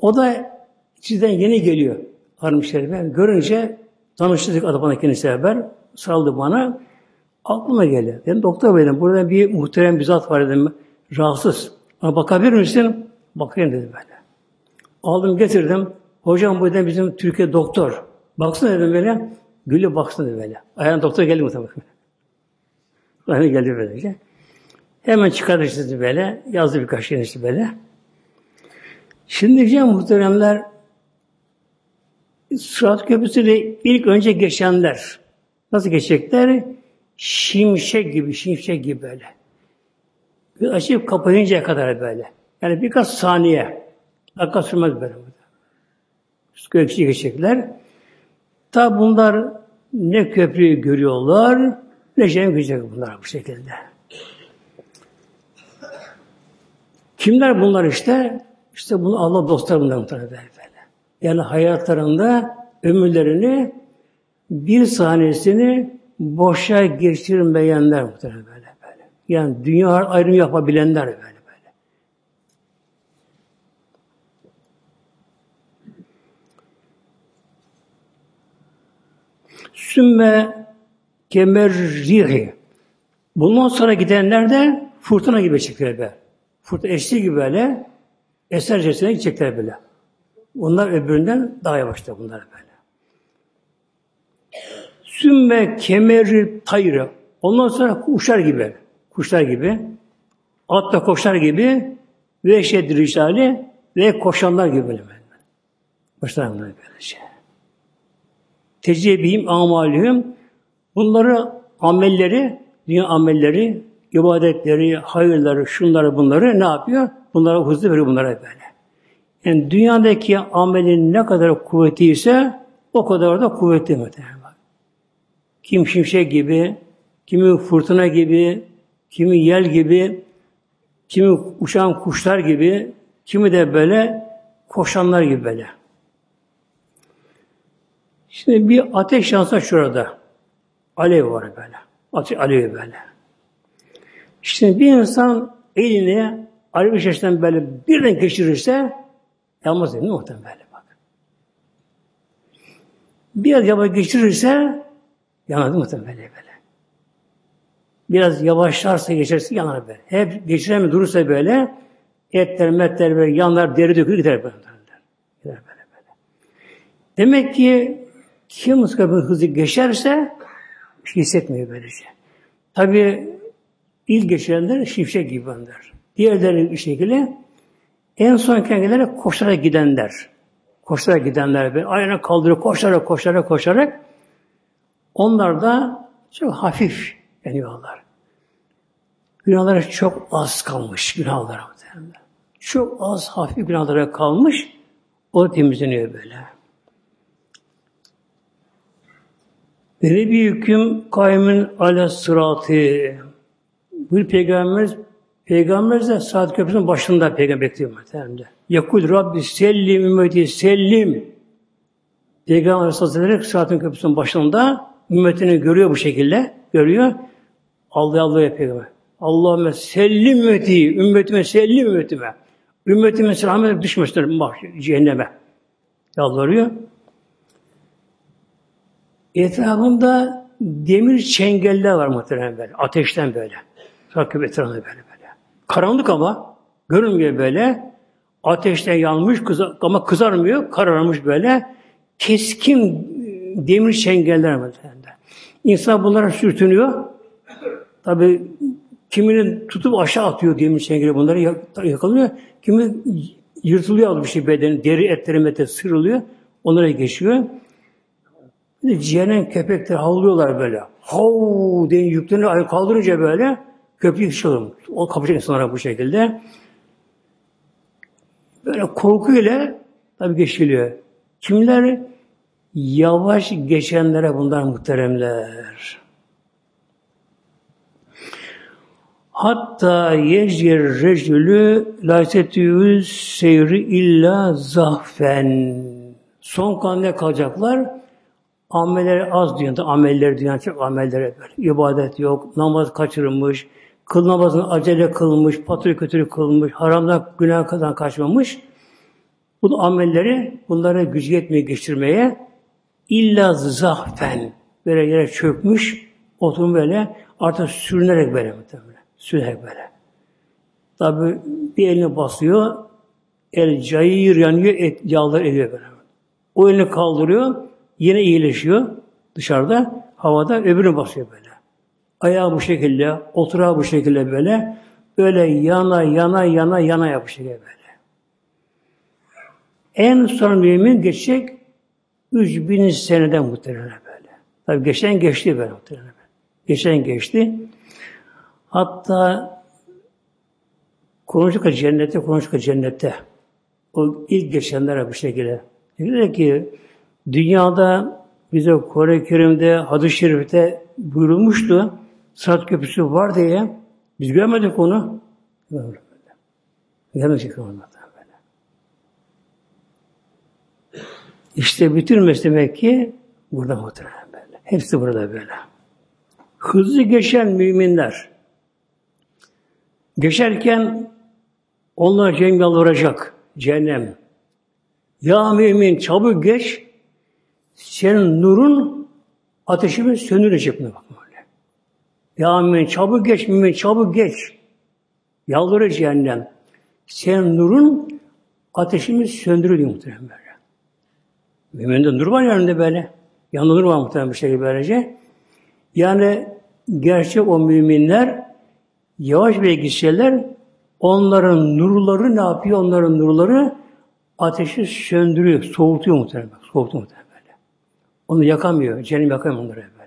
O da sizden yeni geliyor Harım Şerif'e. Görünce tanıştık Adapazarlı kendisi haber. Saldı bana. Aklıma geldi. Dedim doktor benim burada bir muhterem bir zat var dedim. Rahatsız. Ama bakabilir misin? Bakayım dedi böyle. Aldım getirdim. Hocam bu da bizim Türkiye doktor. Baksana dedim böyle. Gülü baksın dedi böyle. Ayağına doktor geldi muhtemelen. Ayağına geldi böylece. Hemen çıkardı işte böyle. Yazdı birkaç şey işte böyle. Şimdi diyeceğim muhteremler Sırat Köprüsü'yle ilk önce geçenler nasıl geçecekler? Şimşek gibi, şimşek gibi böyle. Bir açıp kapayıncaya kadar böyle. Yani birkaç saniye. Dakika sürmez böyle. Gökçe geçecekler. Ta bunlar ne köprüyü görüyorlar, ne cennet görecek bunlar bu şekilde. Kimler bunlar işte? İşte bunu Allah dostlar bunlar muhtemelen. Yani hayatlarında ömürlerini bir sahnesini boşa geçirmeyenler muhtemelen böyle böyle. Yani dünya ayrım yapabilenler böyle böyle. Sümme kemerrihi. Bundan sonra gidenler de fırtına gibi çıkıyor be. Fırtına eşli gibi böyle esercesine gidecekler böyle. Onlar öbüründen daha yavaşta bunlar böyle. Sümme kemeri tayrı. Ondan sonra kuşlar gibi, kuşlar gibi, atla koşar gibi ve şedri ve koşanlar gibi böyle. Başlar bunlar böyle şey. Tecrübeyim amalihim bunları amelleri, dünya amelleri, ibadetleri, hayırları, şunları bunları ne yapıyor? Bunlara hızlı veriyor bunlara böyle. Yani dünyadaki amelin ne kadar kuvveti ise o kadar da kuvvetli muhtemelen. Kim şimşek gibi, kimi fırtına gibi, kimi yel gibi, kimi uçan kuşlar gibi, kimi de böyle koşanlar gibi böyle. Şimdi bir ateş yansa şurada. Alev var böyle. Ateş alev böyle. Şimdi bir insan elini alev içerisinden böyle birden geçirirse yanmaz değil mi? Muhtemelen bak. Biraz yavaş geçirirse yanar muhtemelen böyle böyle. Biraz yavaşlarsa geçerse yanar böyle. Hep geçiremiyor durursa böyle etler metler böyle yanlar deri dökülür gider böyle. Gider böyle böyle. Demek ki kim muskabı hızlı geçerse bir şey hissetmiyor böylece. Tabi ilk geçirenler şifşek gibi onlar. Diğerlerinin bir şekilde en son kendileri koşarak gidenler. Koşarak gidenler böyle ayağına kaldırıyor koşarak koşarak koşarak onlar da çok hafif yanıyorlar. Günahları çok az kalmış günahlara. Çok az hafif günahlara kalmış. O temizleniyor böyle. Beni bir hüküm kaymin ala sıratı. Bir peygamberimiz Peygamberimiz de saat köprüsünün başında peygamber bekliyor muhtemelen. Yakul Rabbi sellim ümmeti sellim. Peygamber Aleyhisselatü saatin köprüsünün başında ümmetini görüyor bu şekilde. Görüyor. Allah Allah peygamber. Allahümme sellim ümmeti, ümmetime sellim ümmetime. Ümmetime selamet düşmesinler cehenneme. Yalvarıyor. Etrafında demir çengeller var muhtemelen böyle. Ateşten böyle. Rakip etrafında böyle. Karanlık ama görünmüyor böyle. Ateşten yanmış kızar, ama kızarmıyor. Kararmış böyle. Keskin demir çengeller muhtemelen. İnsan bunlara sürtünüyor. Tabi kiminin tutup aşağı atıyor demir çengeli bunları yakalıyor. Kimi yırtılıyor bir şey bedeni, deri etleri mete sırılıyor. Onlara geçiyor. Cehennem köpekler havlıyorlar böyle. Hav diye yüklerini kaldırınca böyle köprü yıkışıyor. O kapacak insanlara bu şekilde. Böyle korkuyla tabii geçiliyor. Kimler? Yavaş geçenlere bunlar muhteremler. Hatta yecir rejülü lâsetüyü seyri illa zahfen. Son kan ne kalacaklar? Amelleri az dünyada, amelleri dünyada çok amelleri böyle. İbadet yok, namaz kaçırılmış, kıl acele kılmış, patır kötülük kılmış, haramdan günah kadar kaçmamış. Bu amelleri bunlara güç yetmeye geçirmeye illa zahfen böyle yere çökmüş, oturum böyle artık sürünerek böyle muhtemelen. Sürünerek böyle. Tabi bir elini basıyor, el cayır yanıyor, et yağlar eriyor böyle. O elini kaldırıyor, yine iyileşiyor dışarıda, havada öbürünü basıyor böyle. Ayağı bu şekilde, oturağı bu şekilde böyle, böyle yana yana yana yana yapışıyor böyle. En son mümin geçecek 3000 seneden muhtemelen böyle. Tabi geçen geçti böyle muhtemelen. Geçen geçti. Hatta konuştuk cennette, konuştuk cennette. O ilk geçenlere bu şekilde. Dedi ki dünyada bize Kore Kerim'de, hadis-i şerifte buyurulmuştu. Sırat köprüsü var diye. Biz görmedik onu. Görmedik onu. İşte bütün demek ki burada muhtemelen böyle. Hepsi burada böyle. Hızlı geçen müminler geçerken onlar cehennem yalvaracak. Cehennem. Ya mümin çabuk geç senin nurun ateşimi söndürecek mi bak böyle. Ya mümin çabuk geç mümin çabuk geç. Yalvarır cehennem. Senin nurun ateşimi söndürür diyor muhtemelen böyle. Müminde nur var yanında böyle. Yanında nur var muhtemelen bir şey böylece. Yani gerçek o müminler yavaş bir gitseler onların nurları ne yapıyor? Onların nurları ateşi söndürüyor, soğutuyor muhtemelen. Soğutuyor muhtemelen böyle. Onu yakamıyor. Cehennem yakamıyor onları böyle.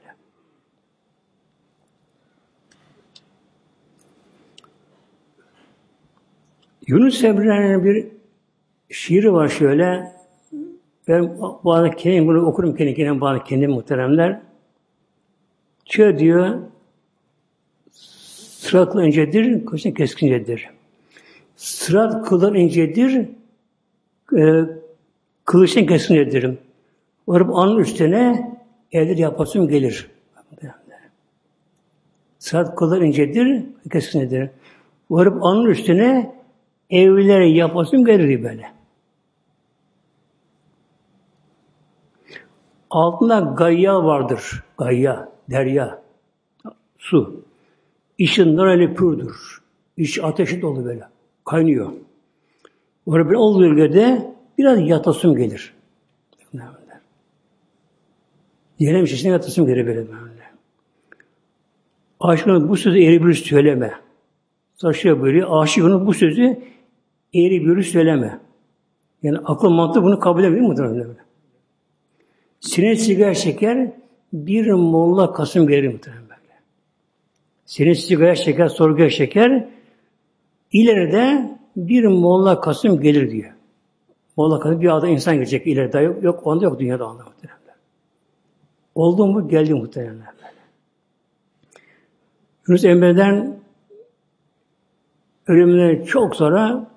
Yunus Emre'nin bir şiiri var şöyle. Ben bazı kendim bunu okurum kendi kendim bazı kendim muhteremler. Şöyle diyor, sıratla incedir, kılıçla keskincedir. Sırat kıldan incedir, e, kılıçla keskincedir. Varıp anın üstüne evdir yapasım gelir. Sırat kıldan incedir, keskincedir. Varıp anın üstüne evlere yapasım gelir böyle. Altında gayya vardır. Gayya, derya, su. İçin öyle pürdür. İç ateşi dolu böyle. Kaynıyor. Orada bir olduğu bölgede biraz yatasım gelir. Diyelim içine yatasım gelir böyle. Aşkına bu sözü eğri bir söyleme. Taşıyor böyle. Aşıkının bu sözü eğri bir söyleme. Yani akıl mantığı bunu kabul edemiyor mu? Böyle. Sine sigara şeker bir molla kasım gelir muhtemelen böyle. Sine sigara şeker, sorguya şeker ileride bir molla kasım gelir diyor. Molla kasım bir adam insan gelecek ileride yok. Yok onda yok dünyada onda muhtemelen. Oldu mu? Geldi muhtemelen. Yunus Emre'den ölümünden çok sonra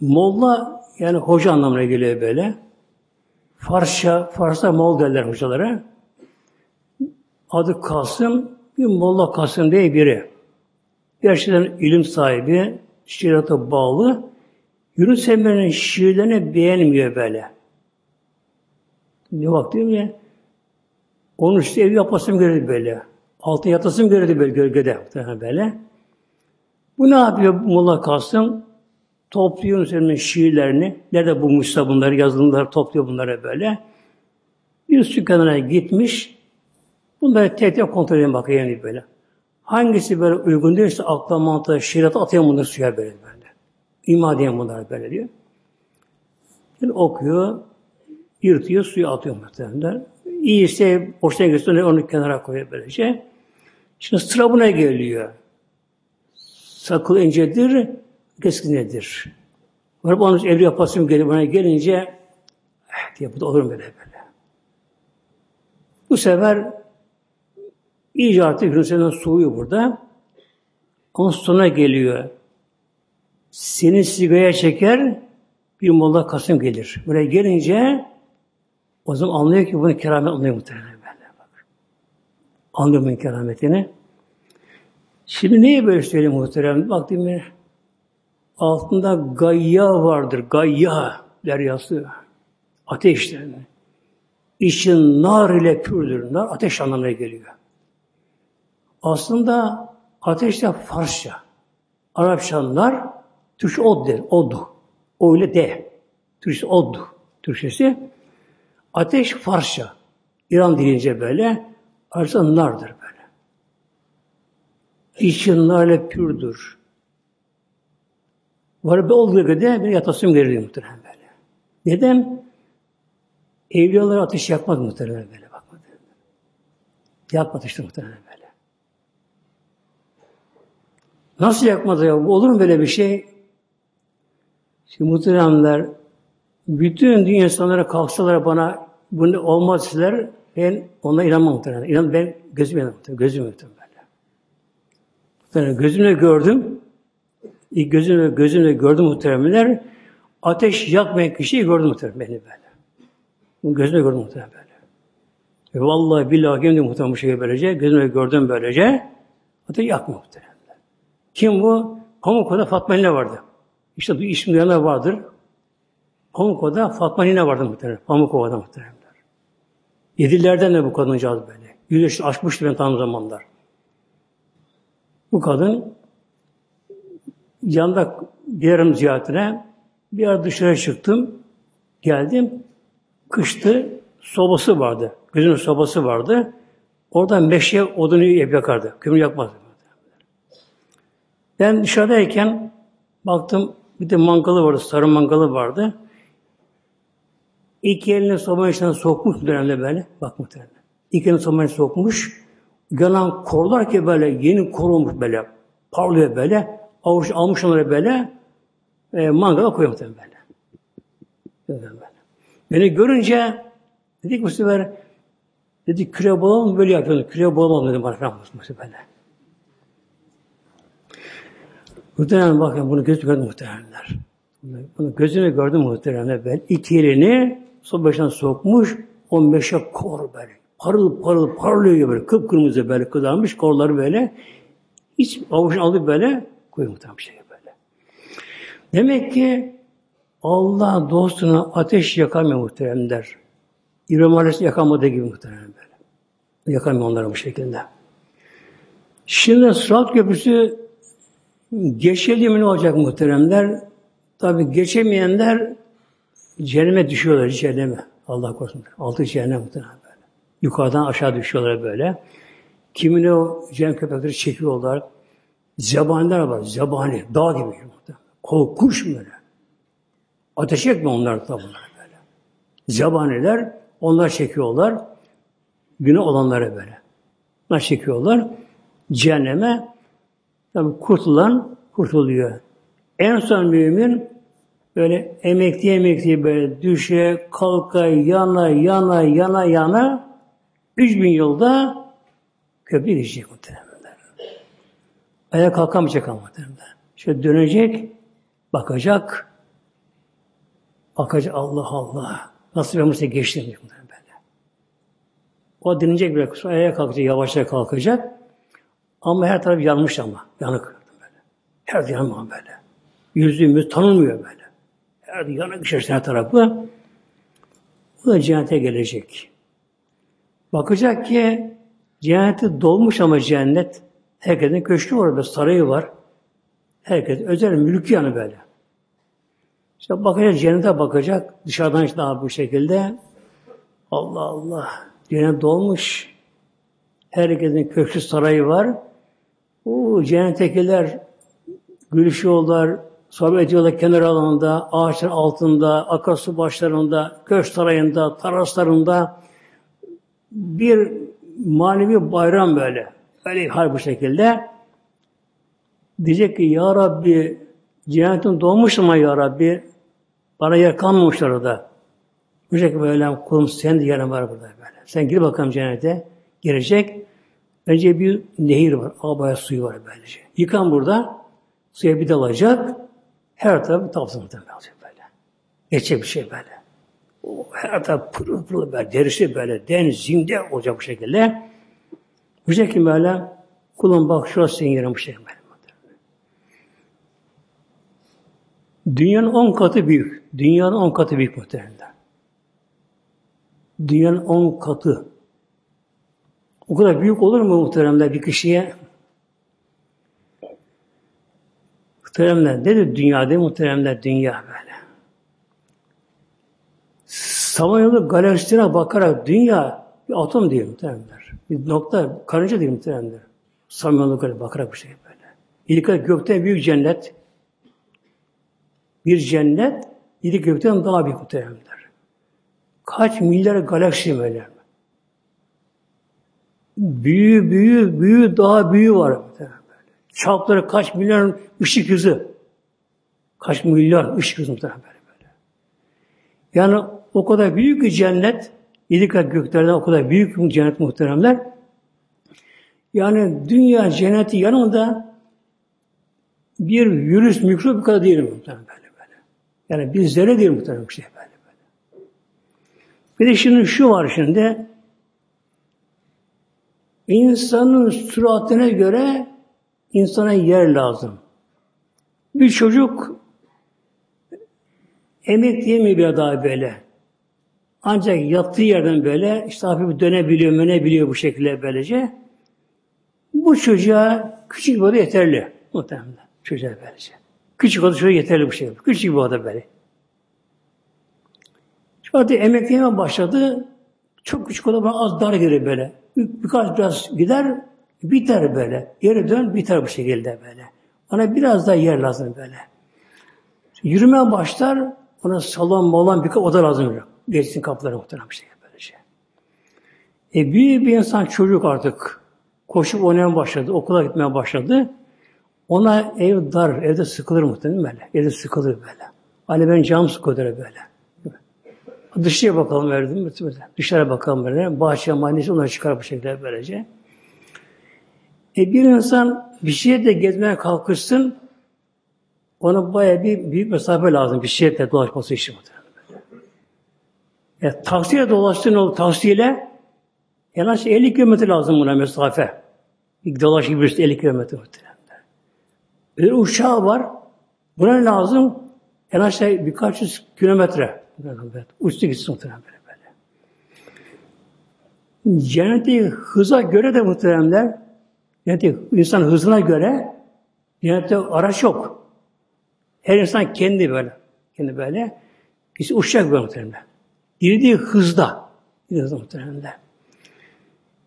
Molla yani hoca anlamına geliyor böyle. Farsça, Fars'a Moğol derler hocalara. Adı Kasım, bir Molla Kasım diye biri. Gerçekten ilim sahibi, şiirata bağlı. Yunus Emre'nin şiirlerini beğenmiyor böyle. Ne bak değil mi? Onun işte ev yapasım gelirdi böyle. Altın yatasım gelirdi böyle gölgede. Böyle. Bu ne yapıyor Molla Kasım? Topluyor üzerine şiirlerini. Nerede bulmuşsa bunları, yazılımları topluyor bunları böyle. Bir su kenarına gitmiş. Bunları tek tek kontrol edin bakıyor böyle. Hangisi böyle uygun değilse akla mantığa, şiirata atıyor bunları suya böyle böyle. İma ediyor bunları böyle diyor. Yani okuyor, yırtıyor, suya atıyor muhtemelen. İyiyse boşuna götürüyor, onu kenara koyuyor böylece. Şimdi sıra buna geliyor. Sakıl incedir, keskin nedir? Varıp onun evri yapasım gelip bana gelince eh diye bu da olur böyle böyle. Bu sefer iyice artık Yunus'tan soğuyor burada. Onun sonuna geliyor. Seni sigaya çeker, bir molla Kasım gelir. Buraya gelince O zaman anlıyor ki bunu keramet anlıyor muhtemelen böyle. Bak. Anlıyor bunun kerametini. Şimdi neye böyle söyleyeyim muhterem? Bak değil mi? Altında gayya vardır. Gayya deryası. Ateşten. İçin nar ile pürdür. Nar ateş anlamına geliyor. Aslında ateş de Farsça. Arapça nar, Türkçe od der. Odu. Öyle de. Türkçe oddu. Türkçesi. Ateş Farsça. İran dilince böyle. Arapça nardır böyle. İçin nar ile pürdür. Var bir olduğu kadar bir yatasım gelir muhtemelen böyle. Neden? Evliyalar ateş yakmaz muhtemelen böyle. Bak muhtemelen. Yakmaz işte muhtemelen böyle. Nasıl yakmaz ya? Olur mu böyle bir şey? Şimdi muhteremler bütün dünya insanlara kalksalar bana bunu olmaz sizler ben ona inanmam muhtemelen. İnan ben gözüm inanmam. Gözüm muhtemelen böyle. Gözümle gördüm. İlk gözümle, gözümle gördüm muhteremler. Ateş yakmayan kişiyi gördüm muhterem beni böyle. Gözümle gördüm muhterem böyle. Ve vallahi billahi de muhterem bu şeyi böylece. Gözümle gördüm böylece. Ateş yakmıyor muhterem. Kim bu? Pamukova'da Fatma Nine vardı. İşte bu isim duyanlar vardır. Pamukova'da Fatma Nine vardı muhterem. Pamukova'da muhteremler. Yedilerden de bu kadıncağız böyle. Yüz yaşını aşmıştı ben tam zamanlar. Bu kadın yanında giderim ziyaretine. Bir ara dışarı çıktım. Geldim. Kıştı. Sobası vardı. Gözünün sobası vardı. Oradan meşe odunu yakardı. Kömür yakmazdı. Ben dışarıdayken baktım bir de mangalı vardı, sarı mangalı vardı. İki elini sobanın içine sokmuş bir dönemde böyle. Bak muhtemelen. İki elini sobanın sokmuş. Yanan korlar ki böyle yeni korunmuş böyle. Parlıyor böyle. Avuç almış onları böyle. E, mangala koyuyor muhtemelen böyle. Beni görünce dedik bu sefer dedi küre bulalım böyle yapıyordu. Küre bulalım dedim bana. Böyle. Muhtemelen bakın bunu gözü gördü muhtemelenler. Bunu gözüne gördü muhtemelen ben. İki elini sol başına sokmuş, o meşe kor böyle. Parıl parıl parlıyor böyle. Kıpkırmızı böyle kızarmış korları böyle. Hiç avuçunu alıp böyle koyuyor muhtemelen şey böyle. Demek ki Allah dostuna ateş yakamıyor muhteremler. İbrahim Aleyhisselam yakamadığı gibi muhtemelen böyle. Yakamıyor onları bu şekilde. Şimdi Sırat Köprüsü Geçelim ne olacak muhteremler? Tabi geçemeyenler cehenneme düşüyorlar cehenneme. Allah korusun. Altı cehennem muhterem böyle. Yukarıdan aşağı düşüyorlar böyle. Kimine o cehennem köpekleri çekiyorlar. Zebaniler var. Zebani. Dağ gibi. Korkunç böyle. Ateş etme onlar da bunlar böyle. Zebaniler onlar çekiyorlar. Günü olanlara böyle. Onlar çekiyorlar. Cehenneme Tabi kurtulan kurtuluyor. En son mümin böyle emekli emekli böyle düşe, kalka, yana, yana, yana, yana üç bin yılda köprü geçecek muhtemelenler. Ayağa kalkamayacak ama muhtemelenler. Şöyle dönecek, bakacak, bakacak Allah Allah. Nasıl ben buraya geçtim böyle. O dinleyecek bir kısmı ayağa kalkacak, yavaşça kalkacak. Ama her taraf yanmış ama. Yanık. Böyle. Her taraf yanma böyle. Yüzümüz tanınmıyor böyle. Her yanık işte her tarafı. Bu da cennete gelecek. Bakacak ki cenneti dolmuş ama cennet. Herkesin köşkü var, sarayı var. Herkes özel mülk yanı böyle. İşte bakacak, cennete bakacak. Dışarıdan işte daha bu şekilde. Allah Allah. Cennet dolmuş. Herkesin köşkü sarayı var. O cennettekiler gülüşüyorlar, sohbet ediyorlar kenar alanında, ağaçların altında, akarsu başlarında, köşk sarayında, taraslarında bir manevi bayram böyle. Öyle hal bu şekilde. Diyecek ki Ya Rabbi cennetin doğmuş ama Ya Rabbi bana yer kalmamışlar orada. Diyecek ki böyle kulum sen de yerin var burada böyle. Sen gir bakalım cennete. Girecek. Önce bir nehir var. Abaya suyu var böylece. Yıkan burada. Suya bir dalacak. Her tarafı tapsın olacak böyle. Geçecek bir şey böyle. O her taraf pırıl pırıl böyle, derisi böyle, den, zinde olacak bu şekilde. Bu şekilde böyle, kulun bak şurası senin yerin bu şekilde. Dünyanın on katı büyük. Dünyanın on katı büyük muhtemelen. Dünyanın on katı. O kadar büyük olur mu muhteremler bir kişiye? Muhteremler, nedir dünya değil muhteremler? Dünya böyle. Samanyolu galaksisine bakarak dünya bir atom değil muhteremler. Bir nokta, karınca muhteremler. Samanyolu galaksisine bakarak bir şey böyle. İlk gökte büyük cennet, bir cennet, yedi gökten daha büyük muhteremler. Kaç milyar galaksi böyle. Büyü, büyü, büyü, daha büyü var. Çapları kaç milyon ışık hızı. Kaç milyon ışık hızı muhtemelen böyle. Yani o kadar büyük bir cennet, yedi kat göklerden o kadar büyük cennet muhteremler. Yani dünya cenneti yanında bir virüs, mikrop kadar değil muhtemelen böyle böyle. Yani bir zerre değil muhtemelen bir şey böyle böyle. Bir de şimdi şu var şimdi, İnsanın suratına göre insana yer lazım. Bir çocuk emek diyemiyor bir daha böyle. Ancak yattığı yerden böyle işte hafif dönebiliyor, mönebiliyor bu şekilde böylece. Bu çocuğa küçük bir oda yeterli. Muhtemelen. Çocuğa böylece. Küçük oda çocuğa yeterli bu şey. Küçük bir oda böyle. Şu anda emekleyeme başladı. Çok küçük oda az dar gelir böyle. Bir, birkaç biraz gider, biter böyle. Yere dön, biter bu şekilde böyle. Ona biraz daha yer lazım böyle. Yürümeye başlar, ona salon molan bir oda lazım. Geçsin kapıları muhtemelen bir şey böylece. Şey. E büyük bir insan çocuk artık koşup oynamaya başladı, okula gitmeye başladı. Ona ev dar, evde sıkılır muhtemelen böyle. Evde sıkılır böyle. Hani ben cam sıkılır böyle. Dışarıya bakalım verdim? Dışarı bakalım böyle. Bahçe, mahallesi onları çıkar bu şekilde böylece. E bir insan bir şeye de gezmeye kalkışsın ona baya bir büyük mesafe lazım bir şehirde dolaşması için. E, taksiyle dolaştığın o taksiyle en az 50 kilometre lazım buna mesafe. Bir dolaş gibi 50 kilometre muhtemelen. Bir uçağı var. Buna lazım en aşağı birkaç yüz kilometre. Uçtu gitsin muhtemelen böyle. Cenneti hıza göre de muhteremler, cenneti insan hızına göre cennette araç yok. Her insan kendi böyle, kendi böyle. İşte uçacak böyle muhteremler. Girdiği hızda, hızda muhteremler.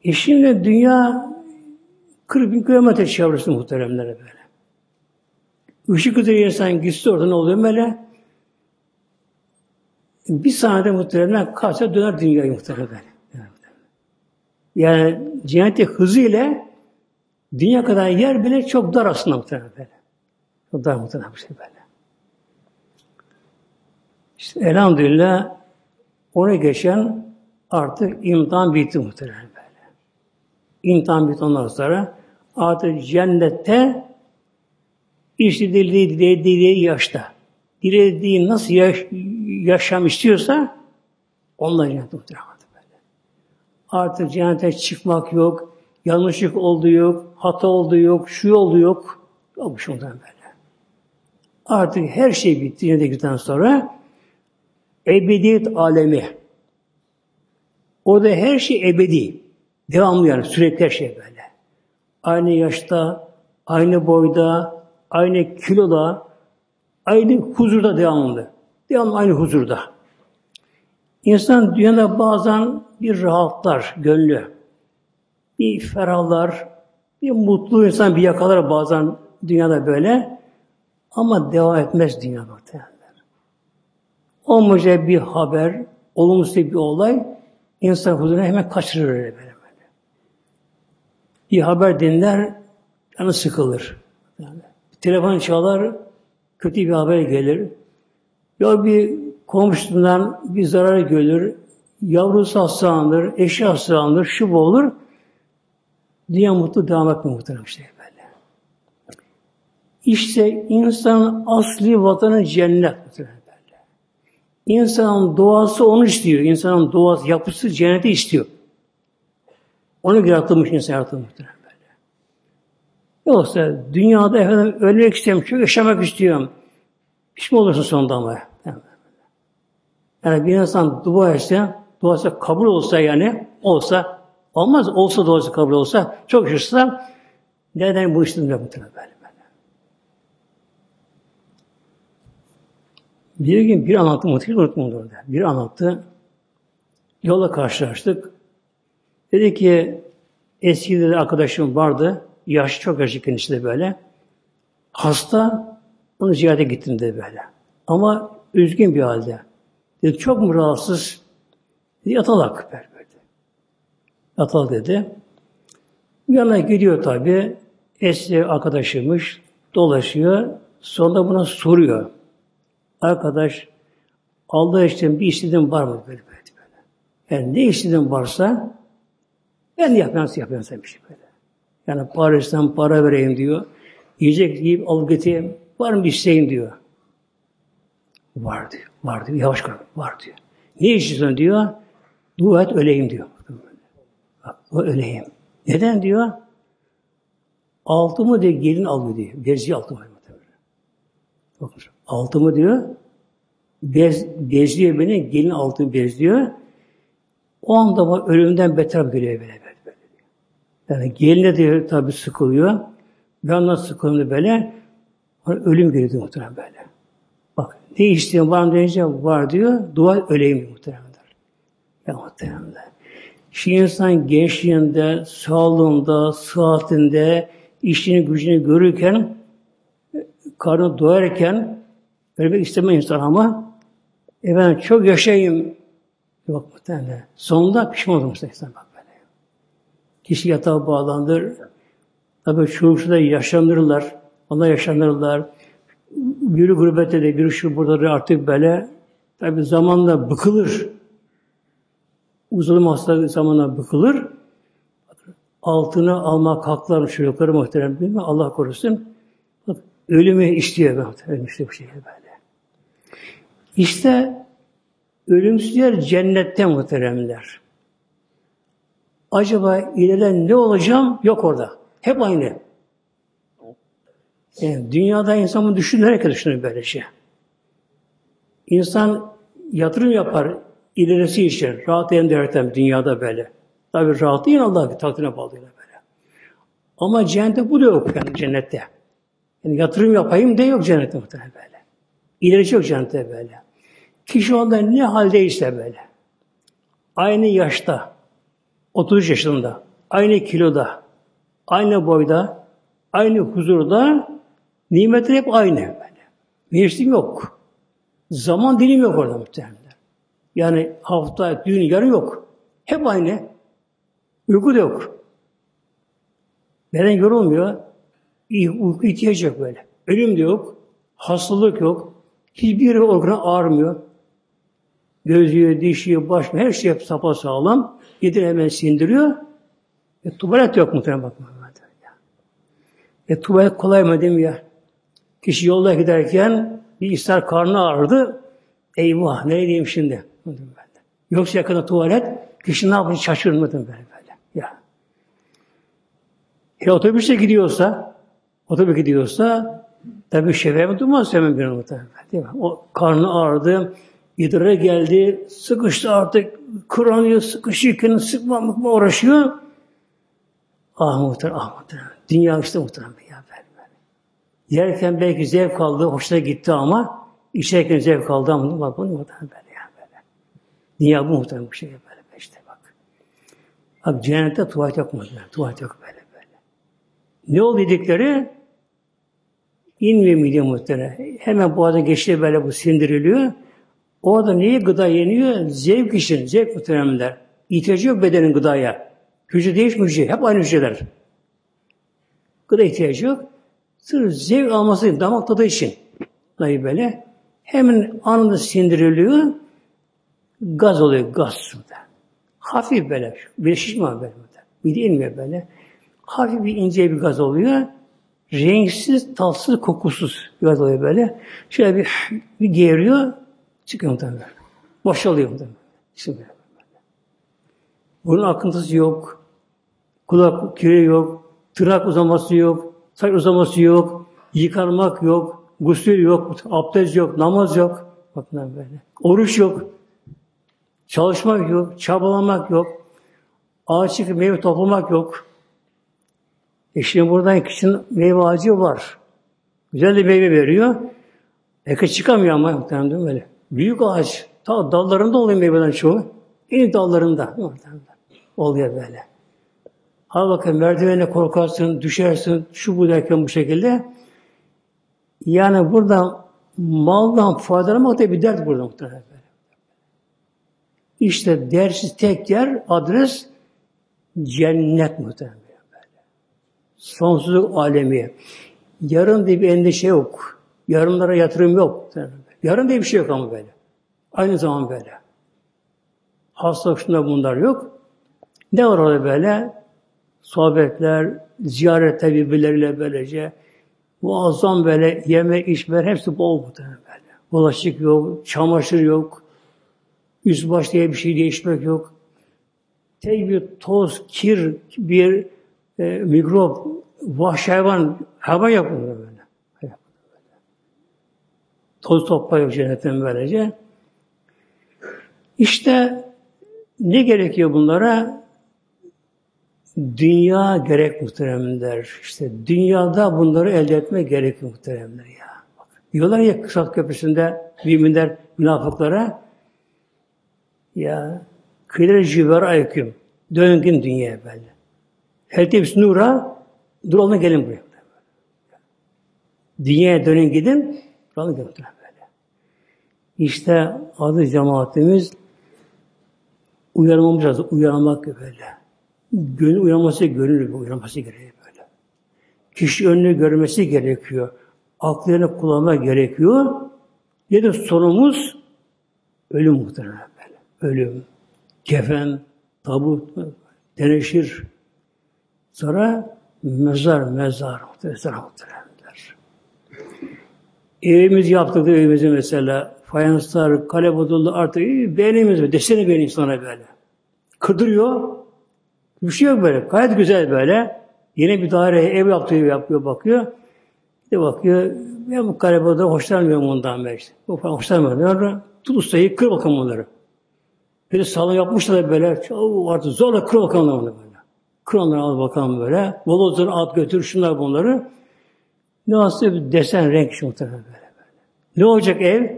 E şimdi dünya 40 bin kilometre çevresinde muhteremlere böyle. Işık hızıyla insan gitse orada ne oluyor böyle? bir saniyede muhtemelen karşıya döner dünyayı muhtemelen. Yani cenneti hızı ile dünya kadar yer bile çok dar aslında muhtemelen böyle. Çok dar muhtemelen bir şey böyle. İşte elhamdülillah ona geçen artık imtihan bitti muhtemelen böyle. İmtihan bitti ondan sonra artık cennette istediği dilediği yaşta dilediği nasıl yaş yaşam istiyorsa onunla cennet muhtemelen böyle. Artık cennete çıkmak yok, yanlışlık olduğu yok, hata olduğu yok, şu oldu yok. Yok şey böyle. Artık her şey bitti cennete gittikten sonra ebediyet alemi. Orada her şey ebedi. Devamlı yani sürekli her şey böyle. Aynı yaşta, aynı boyda, aynı kiloda, aynı huzurda devamlı. Devamlı aynı huzurda. İnsan dünyada bazen bir rahatlar, gönlü. Bir ferahlar, bir mutlu insan bir yakalar bazen dünyada böyle. Ama devam etmez dünya muhtemelen. Olmayacak bir haber, olumsuz bir olay insan huzuruna hemen kaçırır öyle böyle. Bir haber dinler, canı sıkılır. Yani, telefon çalar, kötü bir haber gelir. Ya bir komşusundan bir zarar görür, yavrusu hastalanır, eşi hastalanır, şu bu olur. Dünya mutlu devam etmiyor muhtemelen işte böyle. İşte insan asli vatanı cennet muhtemelen. İnsanın doğası onu istiyor. İnsanın doğası, yapısı cenneti istiyor. Onu yaratılmış insan yaratılmış. Böyle. Yoksa dünyada efendim ölmek istiyorum, çok yaşamak istiyorum. Pişman olursun sonunda ama. Yani bir insan dua etse, duası kabul olsa yani, olsa, olmaz, olsa duası kabul olsa, çok yaşarsa, neden bu işin muhtemelen böyle. Bir gün bir anlattı, muhtemelen unutmadım orada. Bir anlattı, yola karşılaştık. Dedi ki, eski de arkadaşım vardı, yaş çok yaşlı kendisi de böyle. Hasta, onu ziyarete gittim de böyle. Ama üzgün bir halde. Dedi, çok mu rahatsız? Dedi, yatalak böyle. Yatal dedi. Bu yana gidiyor tabi. Eski arkadaşıymış. Dolaşıyor. Sonra buna soruyor. Arkadaş Allah için bir istediğin var mı böyle böyle böyle. Yani ne istediğin varsa ben yapıyorum, nasıl yapıyorum sen bir şey böyle. Yani Paris'ten para vereyim diyor. Yiyecek yiyip alıp getireyim. Var mı bir isteğin diyor. Var diyor. Var diyor. Yavaş kal. Var diyor. Ne istiyorsun diyor. Dua et öleyim diyor. Bak, öleyim. Neden diyor? Altımı diye gelin alıyor diyor. Bezci altımı. Bakın. Altımı diyor. Bez, bezliyor beni. Gelin altımı bezliyor. O anda ama ölümden beter geliyor böyle. böyle. Yani geline diyor tabi sıkılıyor. Bir anda sıkılıyor böyle. Ölüm geliyor muhtemelen böyle. Bak ne isteyen var mı deyince var diyor. Dua öleyim muhtemelen. Ya muhtemelen. Şu insan gençliğinde, sağlığında, sıhhatinde, işini gücünü görürken, karnı doyarken ölmek istemez insan ama efendim çok yaşayayım yok muhtemelen. Sonunda pişman olur insan bak böyle. Kişi yatağa bağlandır. Tabi çoğu da yaşanırlar. Ona yaşanırlar. Biri gurbette de biri şu burada artık böyle tabi zamanla bıkılır. Uzun hastalık zamanla bıkılır. Altını almak haklar çocukları muhterem değil mi? Allah korusun. Ölümü istiyor muhterem. İşte bu şekilde böyle. İşte ölümsüzler cennette muhteremler. Acaba ileride ne olacağım? Yok orada. Hep aynı. Yani dünyada insan bunu düşünerek düşünür böyle şey. İnsan yatırım yapar ilerisi için. Rahat hem dertem dünyada böyle. Tabi rahat değil Allah takdirine bağlı böyle. Ama cennette bu da yok yani cennette. Yani yatırım yapayım da yok cennette muhtemelen böyle. İlerisi yok cennette böyle. Kişi onda ne haldeyse böyle. Aynı yaşta, 30 yaşında, aynı kiloda, aynı boyda, aynı huzurda nimetler hep aynı böyle. Mevsim yok. Zaman dilim yok orada muhtemelen. Yani hafta, gün, yarı yok. Hep aynı. Uyku da yok. Beden yorulmuyor. Uyku ihtiyacı yok böyle. Ölüm de yok. Hastalık yok. Hiçbir organı ağrımıyor. Gözü, dişi, baş, her şey hep sapa sağlam. Yedir hemen sindiriyor. E, tuvalet yok muhtemelen bakma. E, tuvalet kolay mı değil mi ya? Kişi yolda giderken bir ister karnı ağrıdı. Eyvah ne diyeyim şimdi? Yoksa yakında tuvalet kişi ne yapacak şaşırmadım böyle böyle. Ya. E otobüse gidiyorsa otobüse gidiyorsa tabii şefeye durmaz hemen bir muhtemelen. Değil mi? O karnı ağrıdı, idrara geldi, sıkıştı artık, kıranıyor, sıkışırken sıkmamak mı uğraşıyor. Ah muhtemelen, ah muhtemelen. Dünya işte muhtemelen ya böyle. Yerken belki zevk aldı, hoşuna gitti ama içerken zevk aldı ama bak bunu muhtemelen böyle ya böyle. Dünya bu muhtemelen bir şey böyle işte bak. Bak cennette tuvalet yok muhtemelen. Tuvalet yok böyle böyle. Ne oldu dedikleri? İnmiyor mide muhtemelen. Hemen boğaza geçti böyle bu sindiriliyor. Orada niye gıda yeniyor? Zevk için, zevk muhtemelenler. İhtiyacı yok bedenin gıdaya. Hücre değişmiyor hücre. Hep aynı hücreler. Gıda ihtiyacı yok. Sırf zevk alması damak tadı için. Dayı böyle. Hemen anında sindiriliyor. Gaz oluyor, gaz. Hafif böyle. Bir şişme böyle. Bir de inmiyor böyle. Hafif bir ince bir gaz oluyor. Renksiz, tatsız, kokusuz bir gaz oluyor böyle. Şöyle bir, bir geğiriyor. Çıkıyor muhtemelen. Boşalıyor. Şimdi. Bunun akıntısı yok. Kulak kiri yok. Tırnak uzaması yok. Saç uzaması yok. Yıkanmak yok. Gusül yok. Abdest yok. Namaz yok. Bakın böyle. Oruç yok. Çalışmak yok. Çabalamak yok. Ağaç çıkıp meyve toplamak yok. E şimdi buradan kişinin meyve ağacı var. Güzel de meyve veriyor. Eke çıkamıyor ama muhtemelen böyle. Büyük ağaç. Ta dallarında oluyor meyveden çoğu. En dallarında. Oluyor böyle. Al bakın merdivene korkarsın, düşersin, şu bu derken bu şekilde. Yani burada maldan faydalanmak da bir dert burada muhtemelen. İşte dersiz tek yer, adres cennet muhtemelen. Sonsuzluk alemi. Yarın diye bir endişe yok. Yarınlara yatırım yok. Yarın diye bir şey yok ama böyle. Aynı zaman böyle. Hastalık şunda bunlar yok. Ne var orada böyle? Sohbetler, ziyaretler birbirleriyle böylece. Muazzam böyle yeme, içme, hepsi bol muhtemelen böyle. Bulaşık yok, çamaşır yok, üst baş diye bir şey değişmek yok. Tek bir toz, kir, bir e, mikrop, vahşi hayvan, hayvan yapmıyor böyle. Toz toprak yok cennetten böylece. İşte ne gerekiyor bunlara? Dünya gerek muhteremler. İşte dünyada bunları elde etme gerek muhteremler ya. Bak, diyorlar ya Kısat Köprüsü'nde müminler münafıklara ya kıyıları civar ayküm döngün dünyaya böyle. Her tepsi nura dur olma gelin buraya. Dünyaya dönün gidin Kur'an'ı götüren böyle. İşte adı cemaatimiz uyanmamız lazım. Uyanmak böyle. Gönül uyanması, gönül uyanması gerekiyor böyle. Kişi önünü görmesi gerekiyor. Aklını kullanma gerekiyor. Ne de sonumuz ölüm muhtemelen böyle. Ölüm. Kefen, tabut, deneşir. Sonra mezar, mezar muhtemelen. Evimiz yaptık da evimizi mesela fayanslar, kale bodullu artık beğenimiz desene beğen insana böyle. Kırdırıyor. Bir şey yok böyle. Gayet güzel böyle. Yine bir daire ev yaptığı yapıyor, bakıyor. Bir bakıyor. Ben bu bodullu hoşlanmıyorum ondan ben işte. Bu falan hoşlanmıyorum. Tut ustayı kır bakalım onları. Böyle salon yapmışlar böyle. Çok artık zorla kır bakalım onları onları al bakalım böyle. Bolozları at götür şunlar bunları. Ne olsa bir desen renk şu böyle, böyle. Ne olacak ev?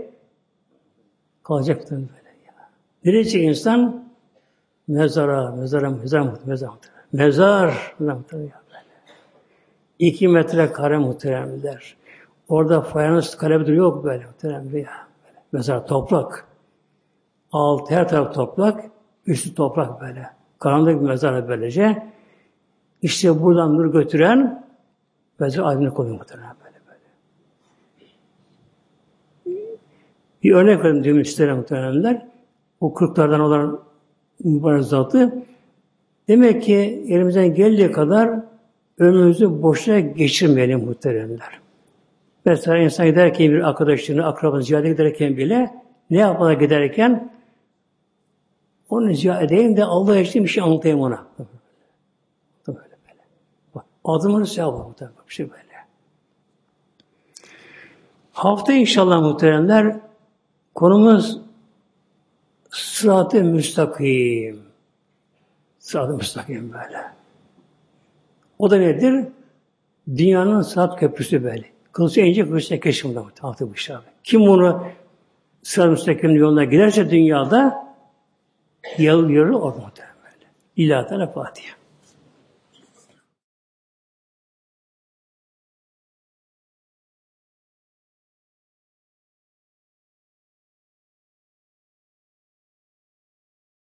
Kalacak böyle ya. Nereye insan? Mezara, mezara, mezar, mezar, mezar, mezar, mezar. İki metre kare muhteremler. Orada fayans kare yok böyle muhteremler ya. Böyle. Mezar toprak. Alt her taraf toprak, üstü toprak böyle. Karanlık bir mezar böylece. İşte buradan nur götüren Mezar aydınlık oluyor muhtemelen böyle böyle. Bir örnek verin diyorum isterim muhtemelenler. O kırklardan olan mübarek zatı. Demek ki elimizden geldiği kadar ömrümüzü boşuna geçirmeyelim muhteremler. Mesela insan giderken bir arkadaşını, akrabını ziyaret giderken bile ne yapmadan giderken onu ziyaret edeyim de Allah için bir şey anlatayım ona. Adımını sevabı muhtemelen. Bir şey böyle. Hafta inşallah muhteremler konumuz sırat-ı müstakim. Sırat-ı müstakim böyle. O da nedir? Dünyanın saat köprüsü böyle. Kılıcı ince kılıçla keşfinde hafta bu işte. Kim bunu sırat-ı müstakim yoluna giderse dünyada yürür orada muhtemelen. İlahi Fatiha.